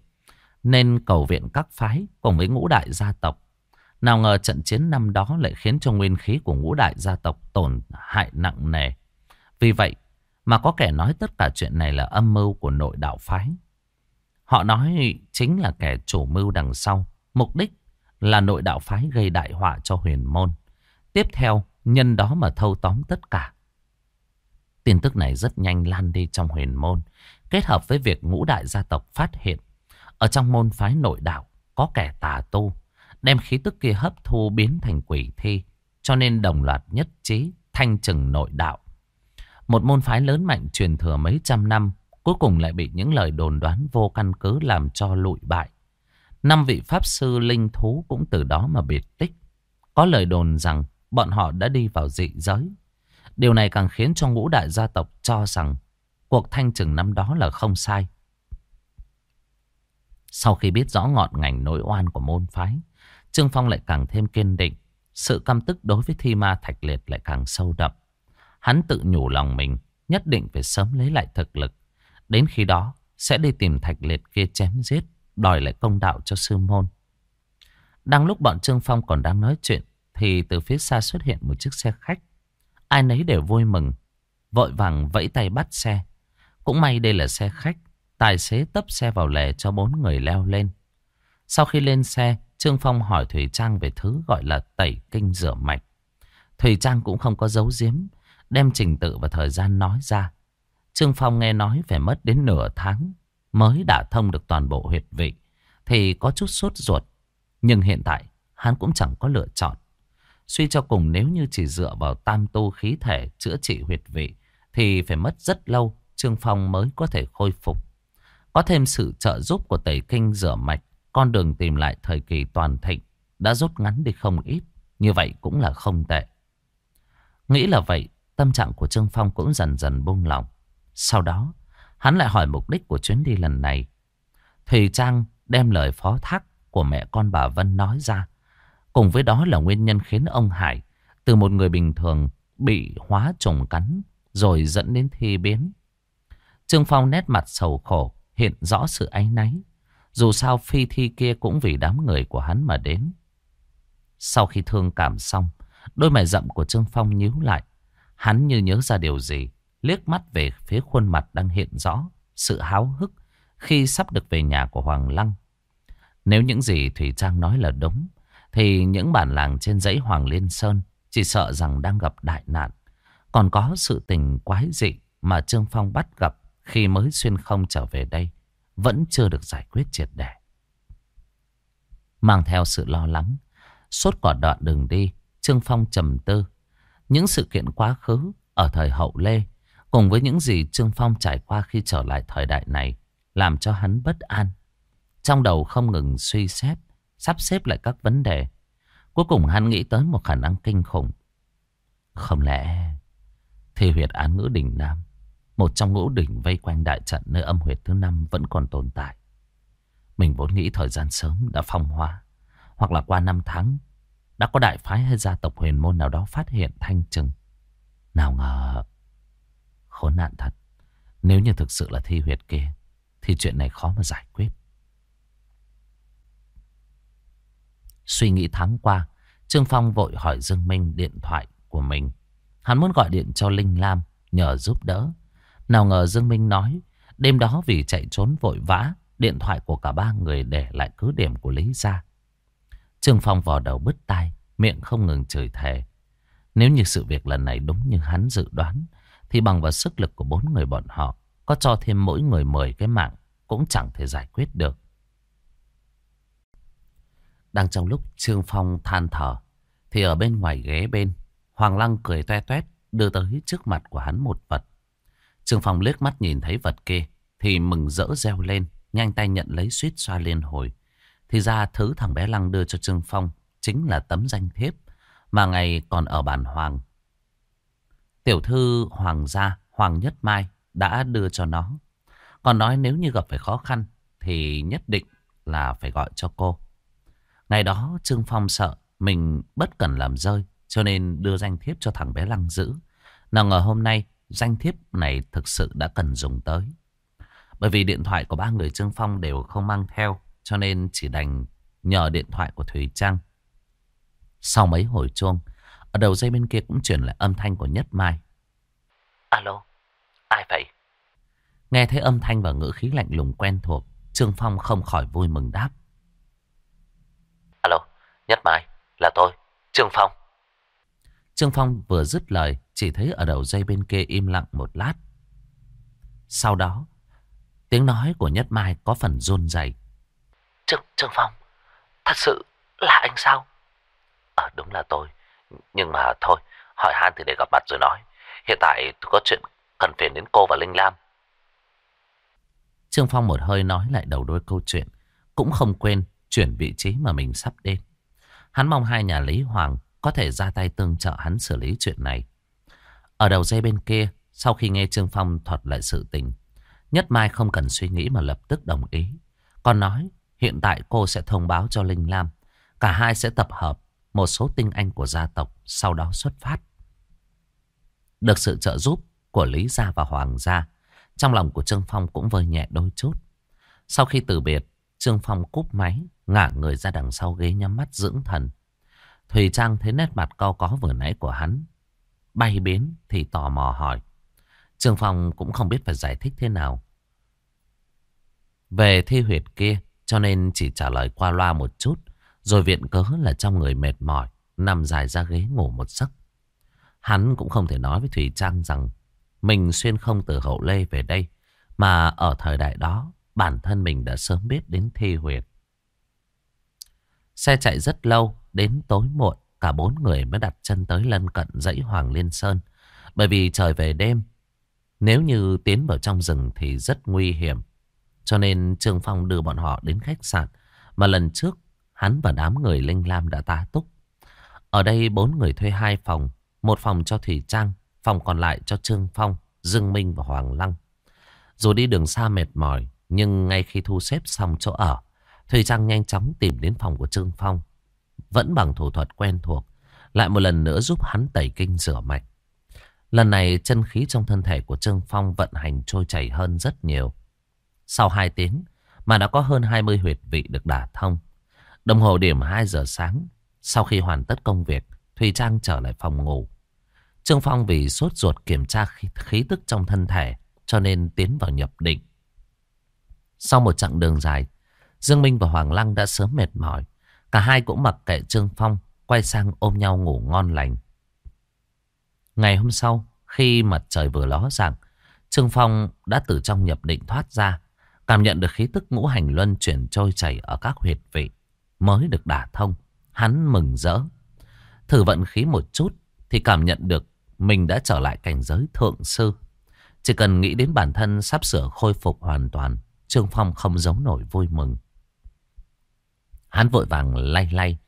nên cầu viện các phái cùng với ngũ đại gia tộc. Nào ngờ trận chiến năm đó lại khiến cho nguyên khí của ngũ đại gia tộc tổn hại nặng nề. Vì vậy, mà có kẻ nói tất cả chuyện này là âm mưu của nội đạo phái. Họ nói chính là kẻ chủ mưu đằng sau mục đích là nội đạo phái gây đại họa cho huyền môn. Tiếp theo, nhân đó mà thâu tóm tất cả. Tin tức này rất nhanh lan đi trong huyền môn, kết hợp với việc ngũ đại gia tộc phát hiện. Ở trong môn phái nội đạo, có kẻ tà tu, đem khí tức kia hấp thu biến thành quỷ thi, cho nên đồng loạt nhất trí thanh trừng nội đạo. Một môn phái lớn mạnh truyền thừa mấy trăm năm, cuối cùng lại bị những lời đồn đoán vô căn cứ làm cho lụi bại. Năm vị pháp sư linh thú cũng từ đó mà biệt tích. Có lời đồn rằng bọn họ đã đi vào dị giới. Điều này càng khiến cho ngũ đại gia tộc cho rằng cuộc thanh trừng năm đó là không sai. Sau khi biết rõ ngọn ngành nỗi oan của môn phái, Trương Phong lại càng thêm kiên định. Sự căm tức đối với thi ma thạch liệt lại càng sâu đậm. Hắn tự nhủ lòng mình nhất định phải sớm lấy lại thực lực. Đến khi đó sẽ đi tìm thạch liệt kia chém giết, đòi lại công đạo cho sư môn. Đang lúc bọn Trương Phong còn đang nói chuyện thì từ phía xa xuất hiện một chiếc xe khách. Ai nấy đều vui mừng, vội vàng vẫy tay bắt xe. Cũng may đây là xe khách, tài xế tấp xe vào lề cho bốn người leo lên. Sau khi lên xe, Trương Phong hỏi Thủy Trang về thứ gọi là tẩy kinh rửa mạch. Thủy Trang cũng không có giấu giếm, đem trình tự và thời gian nói ra. Trương Phong nghe nói phải mất đến nửa tháng mới đả thông được toàn bộ huyệt vị, thì có chút sốt ruột. Nhưng hiện tại, hắn cũng chẳng có lựa chọn. Suy cho cùng nếu như chỉ dựa vào tam tu khí thể chữa trị huyệt vị, thì phải mất rất lâu Trương Phong mới có thể khôi phục. Có thêm sự trợ giúp của tẩy kinh rửa mạch, con đường tìm lại thời kỳ toàn thịnh đã rút ngắn đi không ít. Như vậy cũng là không tệ. Nghĩ là vậy, tâm trạng của Trương Phong cũng dần dần buông lỏng. Sau đó, hắn lại hỏi mục đích của chuyến đi lần này. Thùy Trang đem lời phó thác của mẹ con bà Vân nói ra. Cùng với đó là nguyên nhân khiến ông Hải từ một người bình thường bị hóa trùng cắn rồi dẫn đến thi biến. Trương Phong nét mặt sầu khổ, hiện rõ sự áy náy. Dù sao phi thi kia cũng vì đám người của hắn mà đến. Sau khi thương cảm xong, đôi mày rậm của Trương Phong nhíu lại. Hắn như nhớ ra điều gì, liếc mắt về phía khuôn mặt đang hiện rõ sự háo hức khi sắp được về nhà của Hoàng Lăng. Nếu những gì Thủy Trang nói là đúng, thì những bản làng trên dãy Hoàng Liên Sơn chỉ sợ rằng đang gặp đại nạn. Còn có sự tình quái dị mà Trương Phong bắt gặp khi mới xuyên không trở về đây vẫn chưa được giải quyết triệt để. Mang theo sự lo lắng, suốt cả đoạn đường đi, Trương Phong trầm tư. Những sự kiện quá khứ ở thời hậu Lê, cùng với những gì Trương Phong trải qua khi trở lại thời đại này, làm cho hắn bất an. Trong đầu không ngừng suy xét, sắp xếp lại các vấn đề. Cuối cùng hắn nghĩ tới một khả năng kinh khủng. Không lẽ thì huyệt án ngữ đỉnh Nam một trong ngũ đỉnh vây quanh đại trận nơi âm huyệt thứ năm vẫn còn tồn tại. Mình vốn nghĩ thời gian sớm đã phong hóa Hoặc là qua năm tháng đã có đại phái hay gia tộc huyền môn nào đó phát hiện thanh trừng. Nào ngờ khốn nạn thật. Nếu như thực sự là thi huyệt kia thì chuyện này khó mà giải quyết. Suy nghĩ tháng qua, Trương Phong vội hỏi Dương Minh điện thoại của mình. Hắn muốn gọi điện cho Linh Lam nhờ giúp đỡ. Nào ngờ Dương Minh nói, đêm đó vì chạy trốn vội vã, điện thoại của cả ba người để lại cứ điểm của Lý Gia. Trương Phong vò đầu bứt tai, miệng không ngừng chửi thề. Nếu như sự việc lần này đúng như hắn dự đoán, thì bằng vào sức lực của bốn người bọn họ, có cho thêm mỗi người mười cái mạng, cũng chẳng thể giải quyết được. Đang trong lúc Trương Phong than thở, thì ở bên ngoài ghế bên, Hoàng Lăng cười toe toét đưa tới trước mặt của hắn một vật. Trương Phong liếc mắt nhìn thấy vật kia thì mừng rỡ reo lên, nhanh tay nhận lấy suýt xoa liên hồi. Thì ra thứ thằng bé Lăng đưa cho Trương Phong chính là tấm danh thiếp mà ngày còn ở bản Hoàng. Tiểu thư Hoàng gia, Hoàng Nhất Mai đã đưa cho nó. Còn nói nếu như gặp phải khó khăn thì nhất định là phải gọi cho cô. Ngày đó Trương Phong sợ mình bất cần làm rơi cho nên đưa danh thiếp cho thằng bé Lăng giữ. Nào ngờ hôm nay danh thiếp này thực sự đã cần dùng tới. Bởi vì điện thoại của ba người Trương Phong đều không mang theo, cho nên chỉ đành nhờ điện thoại của Thùy Trang. Sau mấy hồi chuông, ở đầu dây bên kia cũng chuyển lại âm thanh của Nhất Mai. Alo, ai vậy? Nghe thấy âm thanh và ngữ khí lạnh lùng quen thuộc, Trương Phong không khỏi vui mừng đáp. Alo, Nhất Mai, là tôi, Trương Phong. Trương Phong vừa dứt lời, chỉ thấy ở đầu dây bên kia im lặng một lát. Sau đó, tiếng nói của Nhất Mai có phần run rẩy. Trương, Trương Phong, thật sự là anh sao? À, đúng là tôi. Nhưng mà thôi, hỏi han thì để gặp mặt rồi nói. Hiện tại tôi có chuyện cần phiền đến cô và Linh Lam. Trương Phong một hơi nói lại đầu đôi câu chuyện. Cũng không quên chuyển vị trí mà mình sắp đến. Hắn mong hai nhà Lý Hoàng có thể ra tay tương trợ hắn xử lý chuyện này. Ở đầu dây bên kia, sau khi nghe Trương Phong thuật lại sự tình, Nhất Mai không cần suy nghĩ mà lập tức đồng ý. Còn nói, hiện tại cô sẽ thông báo cho Linh Lam. Cả hai sẽ tập hợp một số tinh anh của gia tộc, sau đó xuất phát. Được sự trợ giúp của Lý Gia và Hoàng Gia, trong lòng của Trương Phong cũng vơi nhẹ đôi chút. Sau khi từ biệt, Trương Phong cúp máy, ngả người ra đằng sau ghế nhắm mắt dưỡng thần. Thùy Trang thấy nét mặt cao có vừa nãy của hắn. Bay biến thì tò mò hỏi. Trương Phong cũng không biết phải giải thích thế nào. Về thi huyệt kia, cho nên chỉ trả lời qua loa một chút. Rồi viện cớ là trong người mệt mỏi, nằm dài ra ghế ngủ một giấc. Hắn cũng không thể nói với Thủy Trang rằng mình xuyên không từ hậu lê về đây. Mà ở thời đại đó, bản thân mình đã sớm biết đến thi huyệt. Xe chạy rất lâu, đến tối muộn, cả bốn người mới đặt chân tới lân cận dãy Hoàng Liên Sơn. Bởi vì trời về đêm, nếu như tiến vào trong rừng thì rất nguy hiểm. Cho nên Trương Phong đưa bọn họ đến khách sạn mà lần trước hắn và đám người Linh Lam đã tá túc. Ở đây bốn người thuê hai phòng, một phòng cho Thủy Trang, phòng còn lại cho Trương Phong, Dương Minh và Hoàng Lăng. Dù đi đường xa mệt mỏi, nhưng ngay khi thu xếp xong chỗ ở, thủy Trang nhanh chóng tìm đến phòng của Trương Phong. Vẫn bằng thủ thuật quen thuộc, lại một lần nữa giúp hắn tẩy kinh rửa mạch. Lần này chân khí trong thân thể của Trương Phong vận hành trôi chảy hơn rất nhiều. Sau 2 tiếng mà đã có hơn 20 huyệt vị được đả thông. Đồng hồ điểm 2 giờ sáng, sau khi hoàn tất công việc, Thùy Trang trở lại phòng ngủ. Trương Phong vì sốt ruột kiểm tra khí, khí tức trong thân thể, cho nên tiến vào nhập định. Sau một chặng đường dài, Dương Minh và Hoàng Lăng đã sớm mệt mỏi. Cả hai cũng mặc kệ Trương Phong, quay sang ôm nhau ngủ ngon lành. Ngày hôm sau, khi mặt trời vừa ló dạng, Trương Phong đã từ trong nhập định thoát ra, cảm nhận được khí tức ngũ hành luân chuyển trôi chảy ở các huyệt vị, mới được đả thông. Hắn mừng rỡ. Thử vận khí một chút thì cảm nhận được mình đã trở lại cảnh giới thượng sư. Chỉ cần nghĩ đến bản thân sắp sửa khôi phục hoàn toàn, Trương Phong không giấu nổi vui mừng. Hắn vội vàng lay lay.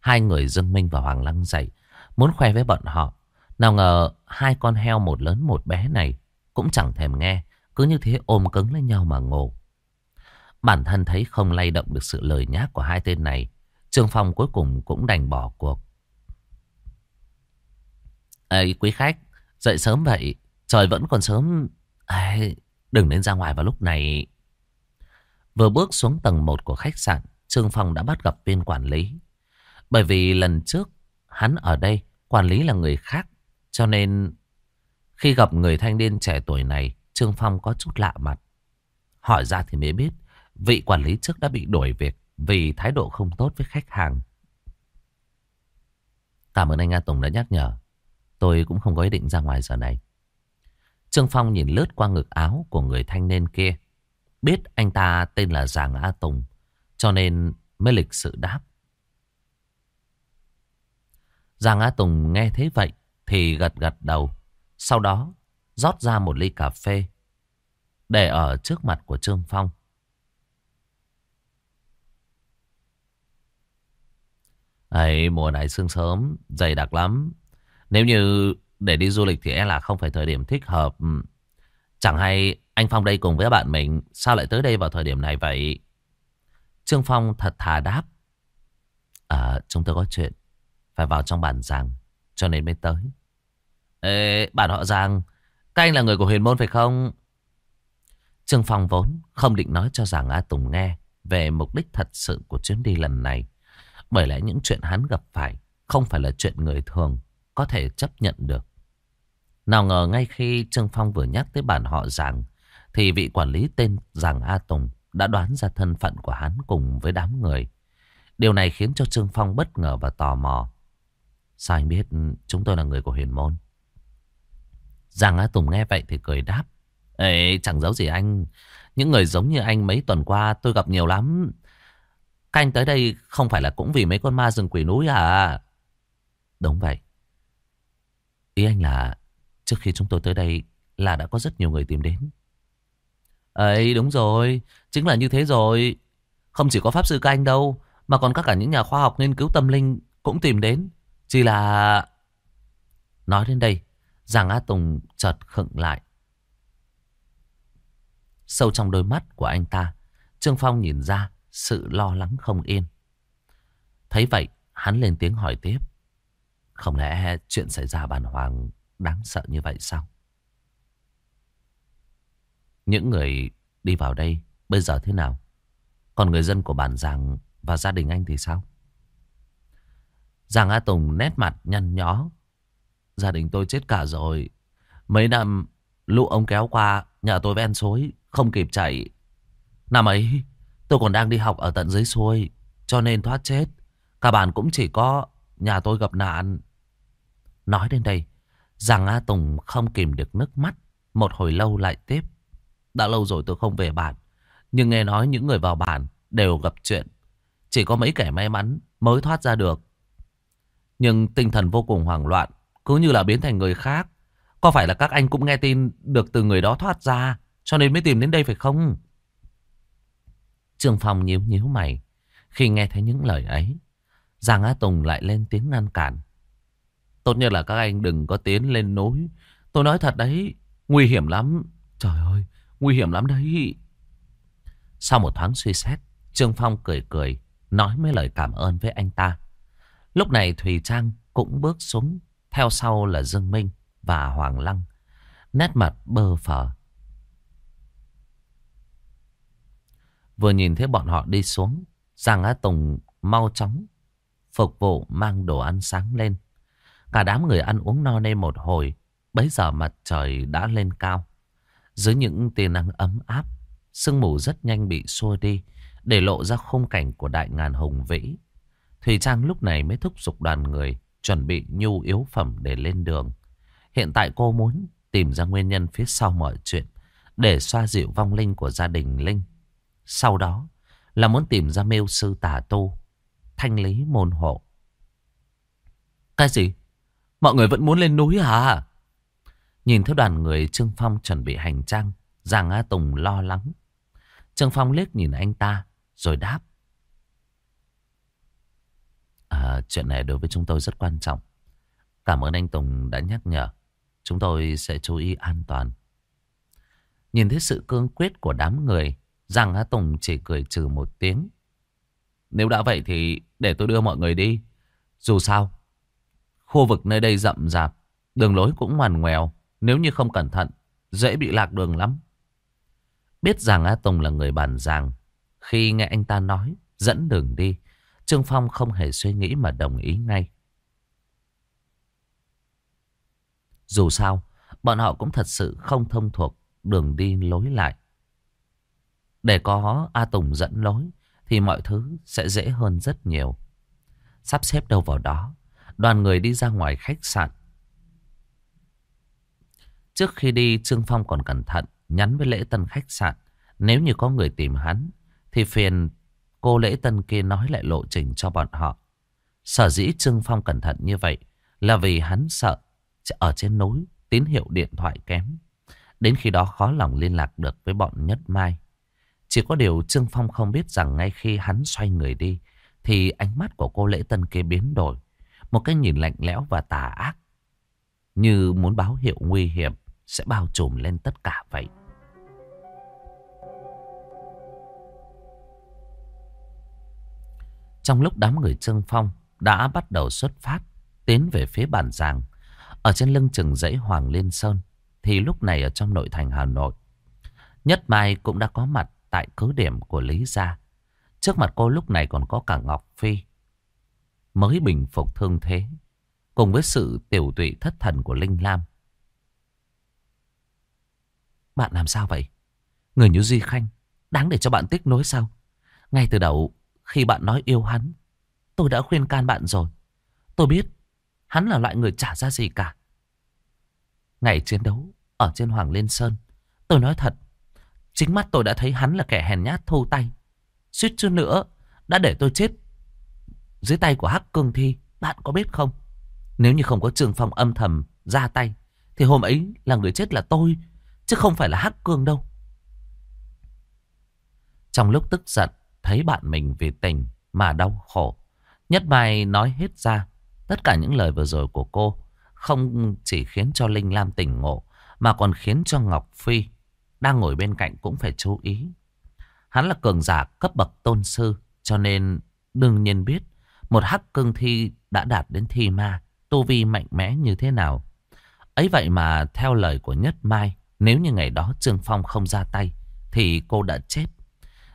Hai người Dương Minh và Hoàng Lăng dậy. Muốn khoe với bọn họ. Nào ngờ hai con heo một lớn một bé này cũng chẳng thèm nghe. Cứ như thế ôm cứng lấy nhau mà ngủ. Bản thân thấy không lay động được sự lời nhác của hai tên này. Trương Phong cuối cùng cũng đành bỏ cuộc. Ê quý khách, dậy sớm vậy. Trời vẫn còn sớm. Ê, đừng nên ra ngoài vào lúc này. Vừa bước xuống tầng 1 của khách sạn, Trương Phong đã bắt gặp viên quản lý. Bởi vì lần trước hắn ở đây, quản lý là người khác. Cho nên khi gặp người thanh niên trẻ tuổi này, Trương Phong có chút lạ mặt. Hỏi ra thì mới biết, vị quản lý trước đã bị đuổi việc vì thái độ không tốt với khách hàng. Cảm ơn anh A Tùng đã nhắc nhở. Tôi cũng không có ý định ra ngoài giờ này. Trương Phong nhìn lướt qua ngực áo của người thanh niên kia. Biết anh ta tên là Giàng A Tùng. Cho nên mới lịch sự đáp. Giàng A Tùng nghe thế vậy thì gật gật đầu. Sau đó rót ra một ly cà phê để ở trước mặt của Trương Phong. Ấy, mùa này sương sớm, dày đặc lắm. Nếu như để đi du lịch thì e là không phải thời điểm thích hợp. Chẳng hay anh Phong đây cùng với bạn mình sao lại tới đây vào thời điểm này vậy? Trương Phong thật thà đáp. À, chúng tôi có chuyện. Phải vào trong bản giảng. Cho nên mới tới. Ê, bản họ Giang. Các anh là người của huyền môn phải không? Trương Phong vốn không định nói cho giảng A Tùng nghe về mục đích thật sự của chuyến đi lần này. Bởi lẽ những chuyện hắn gặp phải không phải là chuyện người thường có thể chấp nhận được. Nào ngờ ngay khi Trương Phong vừa nhắc tới bản họ Giàng thì vị quản lý tên Giàng A Tùng đã đoán ra thân phận của hắn cùng với đám người. Điều này khiến cho Trương Phong bất ngờ và tò mò. Sao anh biết chúng tôi là người của huyền môn? giàng a Tùng nghe vậy thì cười đáp. Ê, chẳng giấu gì anh. Những người giống như anh mấy tuần qua tôi gặp nhiều lắm. Các anh tới đây không phải là cũng vì mấy con ma rừng quỷ núi à? Đúng vậy. Ý anh là trước khi chúng tôi tới đây là đã có rất nhiều người tìm đến. Ấy đúng rồi, chính là như thế rồi. Không chỉ có Pháp Sư các anh đâu, mà còn các cả những nhà khoa học nghiên cứu tâm linh cũng tìm đến. Chỉ là... Nói đến đây, giàng a Tùng chợt khựng lại. Sâu trong đôi mắt của anh ta, Trương Phong nhìn ra sự lo lắng không yên. Thấy vậy, hắn lên tiếng hỏi tiếp. Không lẽ chuyện xảy ra bàn hoàng đáng sợ như vậy sao? Những người đi vào đây bây giờ thế nào? Còn người dân của bản Giàng và gia đình anh thì sao? Giàng A Tùng nét mặt nhăn nhó. Gia đình tôi chết cả rồi. Mấy năm lũ ông kéo qua nhà tôi ven suối, không kịp chạy. Năm ấy tôi còn đang đi học ở tận dưới xuôi cho nên thoát chết. Cả bản cũng chỉ có nhà tôi gặp nạn. Nói đến đây, Giàng A Tùng không kìm được nước mắt. Một hồi lâu lại tiếp. Đã lâu rồi tôi không về bản. Nhưng nghe nói những người vào bản đều gặp chuyện. Chỉ có mấy kẻ may mắn mới thoát ra được. Nhưng tinh thần vô cùng hoảng loạn. Cứ như là biến thành người khác. Có phải là các anh cũng nghe tin được từ người đó thoát ra. Cho nên mới tìm đến đây phải không? Trương Phong nhíu nhíu mày. Khi nghe thấy những lời ấy. Giang Á Tùng lại lên tiếng ngăn cản. Tốt nhất là các anh đừng có tiến lên núi. Tôi nói thật đấy. Nguy hiểm lắm. Trời ơi. Nguy hiểm lắm đấy. Sau một thoáng suy xét, Trương Phong cười cười, nói mấy lời cảm ơn với anh ta. Lúc này Thùy Trang cũng bước xuống, theo sau là Dương Minh và Hoàng Lăng. Nét mặt bơ phờ. Vừa nhìn thấy bọn họ đi xuống, Giang Á Tùng mau chóng phục vụ mang đồ ăn sáng lên. Cả đám người ăn uống no nê một hồi, bấy giờ mặt trời đã lên cao. Dưới những tia nắng ấm áp, sương mù rất nhanh bị xua đi, để lộ ra khung cảnh của đại ngàn hùng vĩ. Thùy Trang lúc này mới thúc giục đoàn người chuẩn bị nhu yếu phẩm để lên đường. Hiện tại cô muốn tìm ra nguyên nhân phía sau mọi chuyện để xoa dịu vong linh của gia đình Linh. Sau đó là muốn tìm ra mêu sư tà tu, thanh lý môn hộ. Cái gì? Mọi người vẫn muốn lên núi hả? Nhìn thấy đoàn người Trương Phong chuẩn bị hành trang, Giang A Tùng lo lắng. Trương Phong liếc nhìn anh ta, rồi đáp. À, chuyện này đối với chúng tôi rất quan trọng. Cảm ơn anh Tùng đã nhắc nhở. Chúng tôi sẽ chú ý an toàn. Nhìn thấy sự cương quyết của đám người, Giang Á Tùng chỉ cười trừ một tiếng. Nếu đã vậy thì để tôi đưa mọi người đi. Dù sao, khu vực nơi đây rậm rạp, đường lối cũng ngoằn ngoèo. Nếu như không cẩn thận, dễ bị lạc đường lắm. Biết rằng A Tùng là người bản giang. Khi nghe anh ta nói, dẫn đường đi, Trương Phong không hề suy nghĩ mà đồng ý ngay. Dù sao, bọn họ cũng thật sự không thông thuộc đường đi lối lại. Để có A Tùng dẫn lối, thì mọi thứ sẽ dễ hơn rất nhiều. Sắp xếp đâu vào đó, đoàn người đi ra ngoài khách sạn. Trước khi đi Trương Phong còn cẩn thận Nhắn với lễ tân khách sạn. Nếu như có người tìm hắn Thì phiền cô lễ tân kia nói lại lộ trình cho bọn họ. Sở dĩ Trương Phong cẩn thận như vậy Là vì hắn sợ Ở trên núi tín hiệu điện thoại kém. Đến khi đó khó lòng liên lạc được với bọn Nhất Mai. Chỉ có điều Trương Phong không biết rằng ngay khi hắn xoay người đi Thì ánh mắt của cô lễ tân kia biến đổi Một cái nhìn lạnh lẽo và tà ác Như muốn báo hiệu nguy hiểm sẽ bao trùm lên tất cả vậy. Trong lúc đám người Trương Phong đã bắt đầu xuất phát tiến về phía bản giàng, ở trên lưng chừng dãy Hoàng Liên Sơn, thì lúc này ở trong nội thành Hà Nội, Nhất Mai cũng đã có mặt tại cứ điểm của Lý Gia. Trước mặt cô lúc này còn có cả Ngọc Phi, mới bình phục thương thế, cùng với sự tiểu tụy thất thần của Linh Lam. Bạn làm sao vậy? Người như Duy Khanh, đáng để cho bạn tiếc nối sao? Ngay từ đầu, khi bạn nói yêu hắn, Tôi đã khuyên can bạn rồi. Tôi biết hắn là loại người trả ra gì cả. Ngày chiến đấu ở trên Hoàng Liên Sơn. Tôi nói thật. Chính mắt tôi đã thấy hắn là kẻ hèn nhát thô tay. Suýt chút nữa, đã để tôi chết dưới tay của Hắc Cương Thi. Bạn có biết không? Nếu như không có Trường Phong âm thầm ra tay, thì hôm ấy là người chết là tôi, chứ không phải là Hắc Cương đâu. Trong lúc tức giận, thấy bạn mình vì tình mà đau khổ. Nhất Mai nói hết ra tất cả những lời vừa rồi của cô, không chỉ khiến cho Linh Lam tỉnh ngộ, mà còn khiến cho Ngọc Phi đang ngồi bên cạnh cũng phải chú ý. Hắn là cường giả cấp bậc tôn sư cho nên đương nhiên biết một hắc cương thi đã đạt đến thi ma, tu vi mạnh mẽ như thế nào. Ấy vậy mà theo lời của Nhất Mai, nếu như ngày đó Trương Phong không ra tay thì cô đã chết.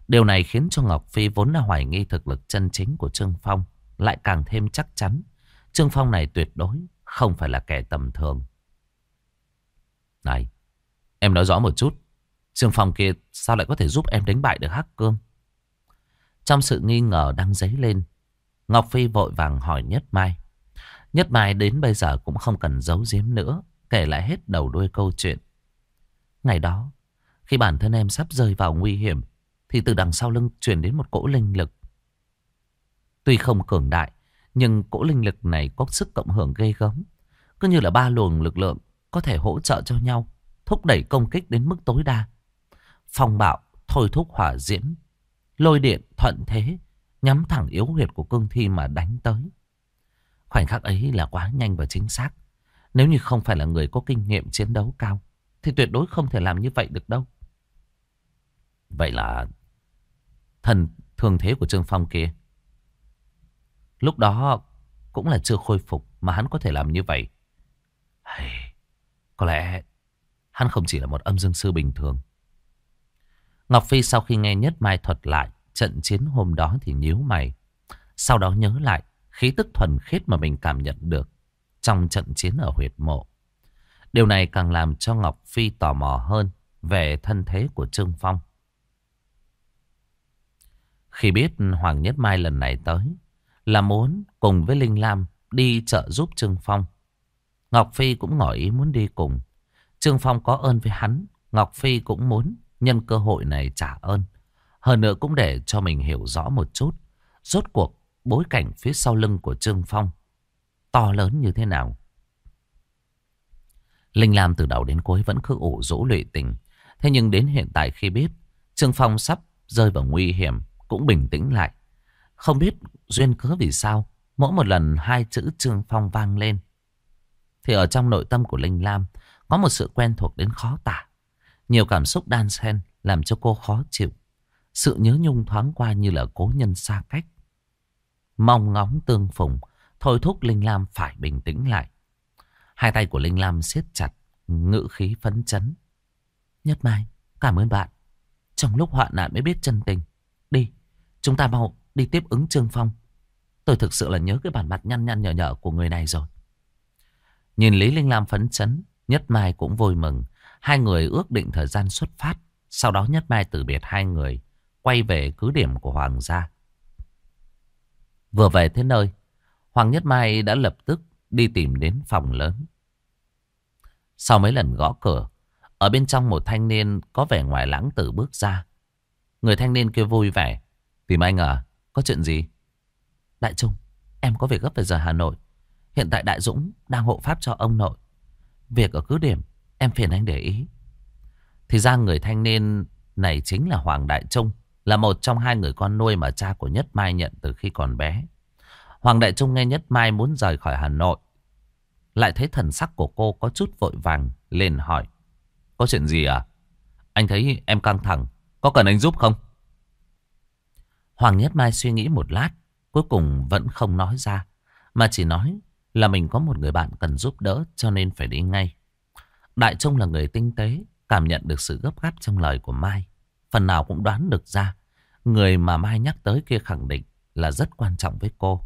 Điều này khiến cho Ngọc Phi vốn là hoài nghi thực lực chân chính của Trương Phong lại càng thêm chắc chắn. Trương Phong này tuyệt đối không phải là kẻ tầm thường. Này, em nói rõ một chút. Trường phòng kia sao lại có thể giúp em đánh bại được Hắc Cương? Trong sự nghi ngờ đang dấy lên, Ngọc Phi vội vàng hỏi Nhất Mai. Nhất Mai đến bây giờ cũng không cần giấu giếm nữa, kể lại hết đầu đuôi câu chuyện. Ngày đó, khi bản thân em sắp rơi vào nguy hiểm, thì từ đằng sau lưng truyền đến một cỗ linh lực. Tuy không cường đại, nhưng cỗ linh lực này có sức cộng hưởng gây gớm. Cứ như là ba luồng lực lượng có thể hỗ trợ cho nhau, thúc đẩy công kích đến mức tối đa. Phong bạo, thôi thúc hỏa diễm, lôi điện, thuận thế, nhắm thẳng yếu huyệt của cương thi mà đánh tới. Khoảnh khắc ấy là quá nhanh và chính xác. Nếu như không phải là người có kinh nghiệm chiến đấu cao, thì tuyệt đối không thể làm như vậy được đâu. Vậy là thần thường thế của Trương Phong kia. Lúc đó cũng là chưa khôi phục mà hắn có thể làm như vậy. Hay, có lẽ hắn không chỉ là một âm dương sư bình thường. Ngọc Phi sau khi nghe Nhất Mai thuật lại trận chiến hôm đó thì nhíu mày. Sau đó nhớ lại khí tức thuần khiết mà mình cảm nhận được trong trận chiến ở huyệt mộ. Điều này càng làm cho Ngọc Phi tò mò hơn về thân thế của Trương Phong. Khi biết Hoàng Nhất Mai lần này tới là muốn cùng với Linh Lam đi trợ giúp Trương Phong. Ngọc Phi cũng ngỏ ý muốn đi cùng. Trương Phong có ơn với hắn, Ngọc Phi cũng muốn nhân cơ hội này trả ơn. Hơn nữa cũng để cho mình hiểu rõ một chút. Rốt cuộc bối cảnh phía sau lưng của Trương Phong to lớn như thế nào. Linh Lam từ đầu đến cuối vẫn cứ ủ rũ lụy tình. Thế nhưng đến hiện tại khi biết, Trương Phong sắp rơi vào nguy hiểm, cũng bình tĩnh lại. Không biết duyên cớ vì sao, mỗi một lần hai chữ Trương Phong vang lên, thì ở trong nội tâm của Linh Lam có một sự quen thuộc đến khó tả. Nhiều cảm xúc đan xen làm cho cô khó chịu. Sự nhớ nhung thoáng qua như là cố nhân xa cách. Mong ngóng tương phùng, thôi thúc Linh Lam phải bình tĩnh lại. Hai tay của Linh Lam siết chặt, ngữ khí phấn chấn. Nhất Mai, cảm ơn bạn. Trong lúc hoạn nạn mới biết chân tình. Đi, chúng ta mau đi tiếp ứng Trương Phong. Tôi thực sự là nhớ cái bản mặt nhăn nhăn nhở nhở của người này rồi. Nhìn Lý Linh Lam phấn chấn, Nhất Mai cũng vui mừng. Hai người ước định thời gian xuất phát. Sau đó Nhất Mai từ biệt hai người quay về cứ điểm của Hoàng gia. Vừa về tới nơi, Hoàng Nhất Mai đã lập tức đi tìm đến phòng lớn. Sau mấy lần gõ cửa, ở bên trong một thanh niên có vẻ ngoài lãng tử bước ra. Người thanh niên kia vui vẻ. Tìm anh à? Có chuyện gì? Đại Trung, em có việc gấp về giờ Hà Nội. Hiện tại Đại Dũng đang hộ pháp cho ông nội. Việc ở cứ điểm, em phiền anh để ý. Thì ra người thanh niên này chính là Hoàng Đại Trung. Là một trong hai người con nuôi mà cha của Nhất Mai nhận từ khi còn bé. Hoàng Đại Trung nghe Nhất Mai muốn rời khỏi Hà Nội. Lại thấy thần sắc của cô có chút vội vàng. Lên hỏi. Có chuyện gì à? Anh thấy em căng thẳng. Có cần anh giúp không? Hoàng Nhất Mai suy nghĩ một lát. Cuối cùng vẫn không nói ra. Mà chỉ nói là mình có một người bạn cần giúp đỡ cho nên phải đi ngay. Đại Trung là người tinh tế. Cảm nhận được sự gấp gáp trong lời của Mai. Phần nào cũng đoán được ra Người mà Mai nhắc tới kia khẳng định là rất quan trọng với cô.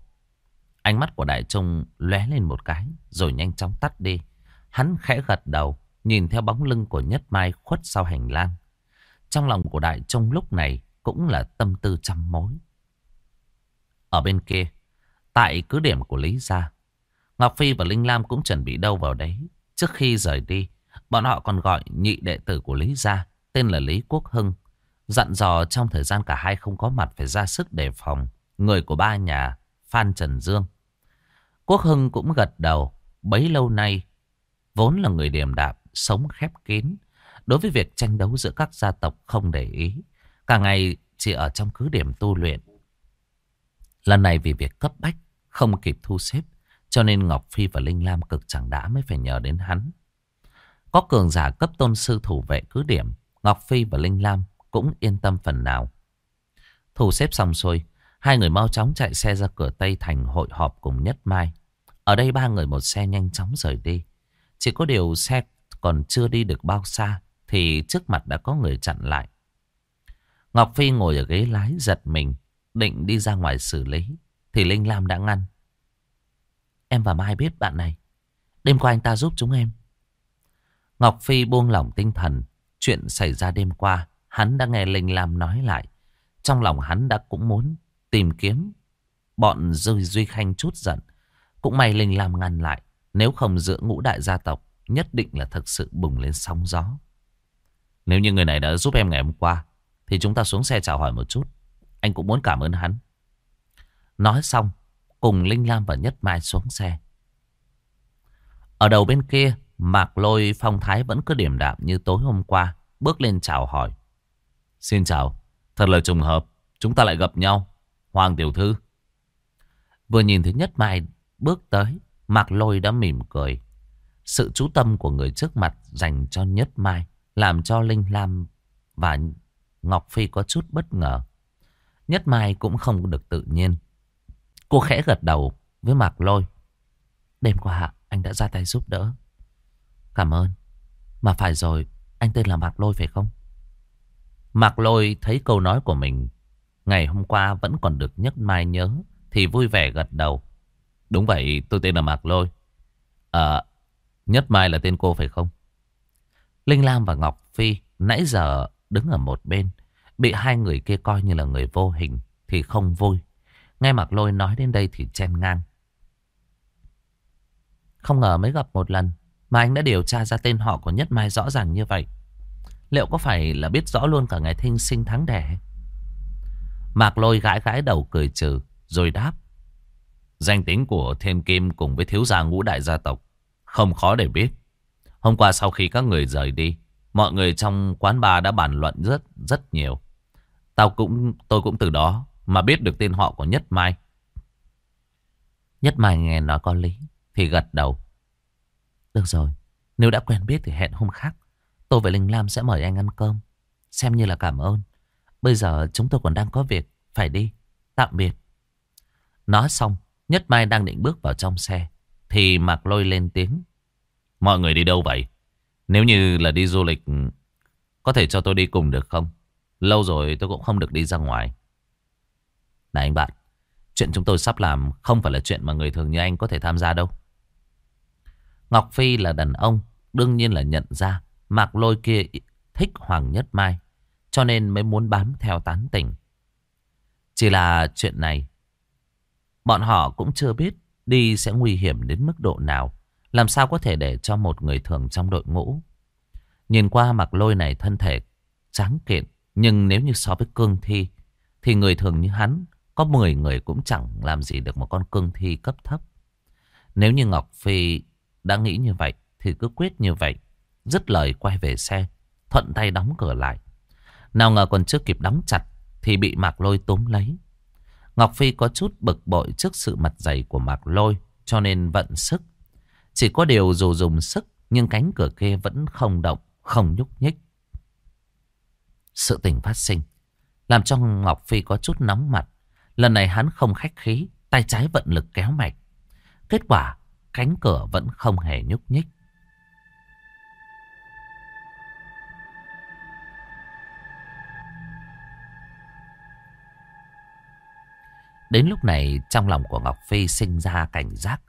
Ánh mắt của Đại Trung lóe lên một cái rồi nhanh chóng tắt đi. Hắn khẽ gật đầu, nhìn theo bóng lưng của Nhất Mai khuất sau hành lang. Trong lòng của Đại Trung lúc này cũng là tâm tư trăm mối. Ở bên kia, Tại cứ điểm của Lý Gia Ngọc Phi và Linh Lam cũng chuẩn bị đâu vào đấy Trước khi rời đi Bọn họ còn gọi nhị đệ tử của Lý Gia, Tên là Lý Quốc Hưng. Dặn dò trong thời gian cả hai không có mặt Phải ra sức đề phòng, Người của ba nhà, Phan Trần Dương. Quốc Hưng cũng gật đầu, Bấy lâu nay, Vốn là người điềm đạm, Sống khép kín, Đối với việc tranh đấu giữa các gia tộc không để ý, Cả ngày chỉ ở trong cứ điểm tu luyện. Lần này vì việc cấp bách, Không kịp thu xếp, Cho nên Ngọc Phi và Linh Lam cực chẳng đã mới phải nhờ đến hắn. Có cường giả cấp tôn sư thủ vệ cứ điểm, Ngọc Phi và Linh Lam cũng yên tâm phần nào. Thu xếp xong xuôi, Hai người mau chóng chạy xe ra cửa Tây Thành hội họp cùng Nhất Mai. Ở đây ba người một xe nhanh chóng rời đi. Chỉ có điều xe còn chưa đi được bao xa Thì trước mặt đã có người chặn lại. Ngọc Phi ngồi ở ghế lái giật mình, Định đi ra ngoài xử lý, Thì Linh Lam đã ngăn. Em và Mai biết bạn này. Đêm qua anh ta giúp chúng em. Ngọc Phi buông lỏng tinh thần. Chuyện xảy ra đêm qua Hắn đã nghe Linh Lam nói lại. Trong lòng hắn đã cũng muốn tìm kiếm. Bọn Duy, Duy Khanh chút giận. Cũng may Linh Lam ngăn lại. Nếu không giữa ngũ đại gia tộc Nhất định là thật sự bùng lên sóng gió. Nếu như người này đã giúp em ngày hôm qua Thì chúng ta xuống xe chào hỏi một chút. Anh cũng muốn cảm ơn hắn. Nói xong Cùng Linh Lam và Nhất Mai xuống xe. Ở đầu bên kia Mạc Lôi phong thái vẫn cứ điểm đạm như tối hôm qua, Bước lên chào hỏi. Xin chào, Thật là trùng hợp, Chúng ta lại gặp nhau, Hoàng tiểu thư. Vừa nhìn thấy Nhất Mai bước tới, Mạc Lôi đã mỉm cười. Sự chú tâm của người trước mặt Dành cho Nhất Mai Làm cho Linh Lam và Ngọc Phi có chút bất ngờ. Nhất Mai cũng không được tự nhiên. Cô khẽ gật đầu với Mạc Lôi. Đêm qua, anh đã ra tay giúp đỡ. Cảm ơn. Mà phải rồi, Anh tên là Mạc Lôi phải không? Mạc Lôi thấy câu nói của mình, Ngày hôm qua vẫn còn được Nhất Mai nhớ, Thì vui vẻ gật đầu. Đúng vậy, tôi tên là Mạc Lôi. À Nhất Mai là tên cô phải không? Linh Lam và Ngọc Phi Nãy giờ đứng ở một bên, Bị hai người kia coi như là người vô hình, Thì không vui. Nghe Mạc Lôi nói đến đây thì chen ngang. Không ngờ mới gặp một lần mà anh đã điều tra ra tên họ của Nhất Mai rõ ràng như vậy. Liệu có phải là biết rõ luôn cả ngày thinh sinh tháng đẻ? Mạc lôi gãi gãi đầu cười trừ, Rồi đáp. Danh tính của Thiên Kim cùng với thiếu gia ngũ đại gia tộc, Không khó để biết. Hôm qua sau khi các người rời đi, Mọi người trong quán bar đã bàn luận rất rất nhiều. Tao cũng, tôi cũng từ đó Mà biết được tên họ của Nhất Mai. Nhất Mai nghe nói có lý, Thì gật đầu. Được rồi Nếu đã quen biết thì hẹn hôm khác. Tôi và Linh Lam sẽ mời anh ăn cơm. Xem như là cảm ơn. Bây giờ chúng tôi còn đang có việc Phải đi. Tạm biệt. Nói xong Nhất Mai đang định bước vào trong xe Thì Mạc Lôi lên tiếng. Mọi người đi đâu vậy? Nếu như là đi du lịch Có thể cho tôi đi cùng được không? Lâu rồi tôi cũng không được đi ra ngoài. Này anh bạn Chuyện chúng tôi sắp làm Không phải là chuyện mà người thường như anh có thể tham gia đâu Ngọc Phi là đàn ông, Đương nhiên là nhận ra Mạc Lôi kia thích Hoàng Nhất Mai, cho nên mới muốn bám theo tán tỉnh. Chỉ là chuyện này, Bọn họ cũng chưa biết Đi sẽ nguy hiểm đến mức độ nào, Làm sao có thể để cho một người thường trong đội ngũ. Nhìn qua mặc lôi này thân thể tráng kiện, Nhưng nếu như so với cương thi, Thì người thường như hắn, Có 10 người cũng chẳng làm gì được một con cương thi cấp thấp. Nếu như Ngọc Phi đã nghĩ như vậy Thì cứ quyết như vậy. Dứt lời quay về xe, Thuận tay đóng cửa lại. Nào ngờ còn chưa kịp đóng chặt Thì bị Mạc Lôi túm lấy. Ngọc Phi có chút bực bội trước sự mặt dày của Mạc Lôi, Cho nên vận sức. Chỉ có điều dù dùng sức, Nhưng cánh cửa kia vẫn không động, Không nhúc nhích. Sự tình phát sinh, Làm cho Ngọc Phi có chút nóng mặt. Lần này hắn không khách khí, Tay trái vận lực kéo mạch Kết quả cánh cửa vẫn không hề nhúc nhích Đến lúc này trong lòng của Ngọc Phi sinh ra cảnh giác.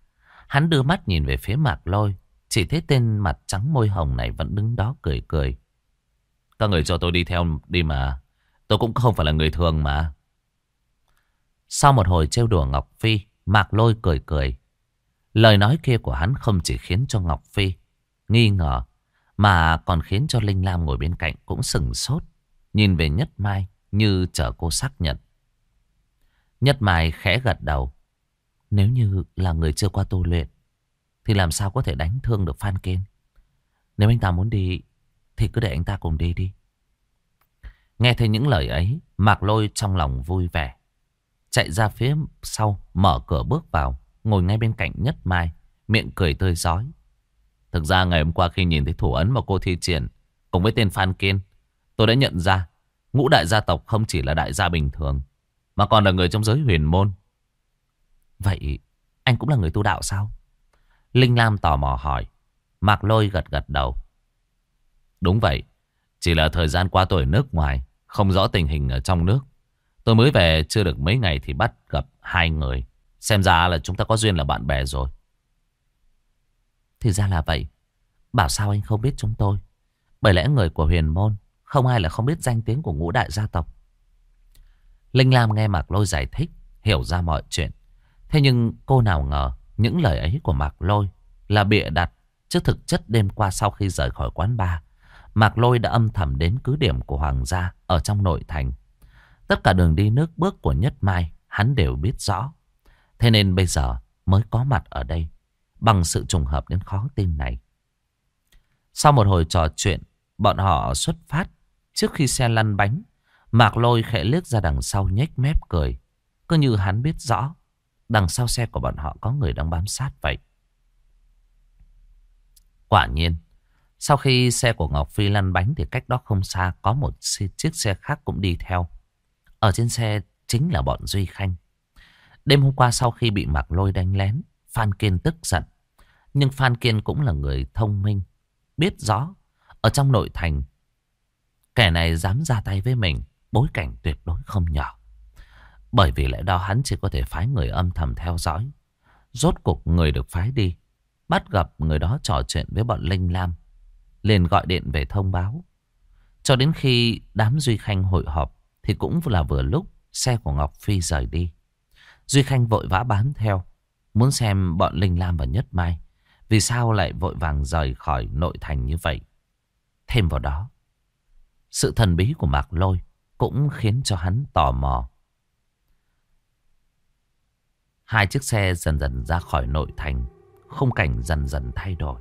Hắn đưa mắt nhìn về phía mạc lôi. Chỉ thấy tên mặt trắng môi hồng này vẫn đứng đó cười cười. Các người cho tôi đi theo đi mà. Tôi cũng không phải là người thường mà. Sau một hồi trêu đùa Ngọc Phi, Mạc Lôi cười cười. Lời nói kia của hắn không chỉ khiến cho Ngọc Phi nghi ngờ, mà còn khiến cho Linh Lam ngồi bên cạnh cũng sừng sốt, nhìn về Nhất Mai như chờ cô xác nhận. Nhất Mai khẽ gật đầu. Nếu như là người chưa qua tu luyện, thì làm sao có thể đánh thương được Phan Kiên? Nếu anh ta muốn đi, thì cứ để anh ta cùng đi đi. Nghe thấy những lời ấy, Mạc Lôi trong lòng vui vẻ. Chạy ra phía sau, mở cửa bước vào, ngồi ngay bên cạnh Nhất Mai, miệng cười tươi giói. Thực ra ngày hôm qua khi nhìn thấy thủ ấn mà cô thi triển, cùng với tên Phan Kiên, tôi đã nhận ra ngũ đại gia tộc không chỉ là đại gia bình thường, mà còn là người trong giới huyền môn. Vậy anh cũng là người tu đạo sao? Linh Lam tò mò hỏi. Mạc Lôi gật gật đầu. Đúng vậy. Chỉ là thời gian qua tôi ở nước ngoài. Không rõ tình hình ở trong nước. Tôi mới về chưa được mấy ngày thì bắt gặp hai người. Xem ra là chúng ta có duyên là bạn bè rồi. Thì ra là vậy. Bảo sao anh không biết chúng tôi. Bởi lẽ người của huyền môn không ai là không biết danh tiếng của ngũ đại gia tộc. Linh Lam nghe Mạc Lôi giải thích, hiểu ra mọi chuyện. Thế nhưng cô nào ngờ những lời ấy của Mạc Lôi là bịa đặt, chứ thực chất đêm qua sau khi rời khỏi quán bar, Mạc Lôi đã âm thầm đến cứ điểm của Hoàng gia ở trong nội thành. Tất cả đường đi nước bước của Nhất Mai hắn đều biết rõ. Thế nên bây giờ mới có mặt ở đây bằng sự trùng hợp đến khó tin này. Sau một hồi trò chuyện, bọn họ xuất phát. Trước khi xe lăn bánh, Mạc Lôi khẽ liếc ra đằng sau nhếch mép cười. Cứ như hắn biết rõ Đằng sau xe của bọn họ có người đang bám sát vậy. Quả nhiên, sau khi xe của Ngọc Phi lăn bánh thì cách đó không xa có một chiếc xe khác cũng đi theo. Ở trên xe chính là bọn Duy Khanh. Đêm hôm qua sau khi bị Mạc Lôi đánh lén, Phan Kiên tức giận. Nhưng Phan Kiên cũng là người thông minh, biết rõ. Ở trong nội thành, kẻ này dám ra tay với mình, bối cảnh tuyệt đối không nhỏ. Bởi vì lẽ đó hắn chỉ có thể phái người âm thầm theo dõi. Rốt cục người được phái đi. Bắt gặp người đó trò chuyện với bọn Linh Lam. liền gọi điện về thông báo. Cho đến khi đám Duy Khanh hội họp thì cũng là vừa lúc xe của Ngọc Phi rời đi. Duy Khanh vội vã bám theo. Muốn xem bọn Linh Lam và Nhất Mai. Vì sao lại vội vàng rời khỏi nội thành như vậy. Thêm vào đó. Sự thần bí của Mạc Lôi cũng khiến cho hắn tò mò. Hai chiếc xe dần dần ra khỏi nội thành. Khung cảnh dần dần thay đổi.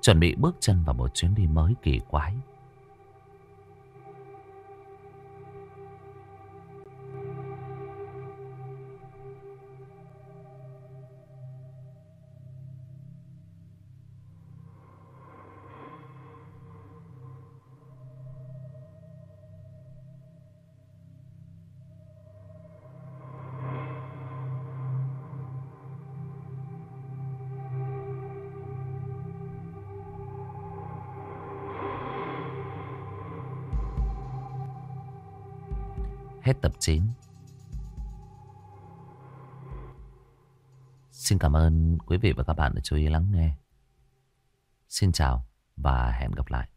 Chuẩn bị bước chân vào một chuyến đi mới kỳ quái. Hết tập 9 Xin cảm ơn quý vị và các bạn đã chú ý lắng nghe. Xin chào và hẹn gặp lại.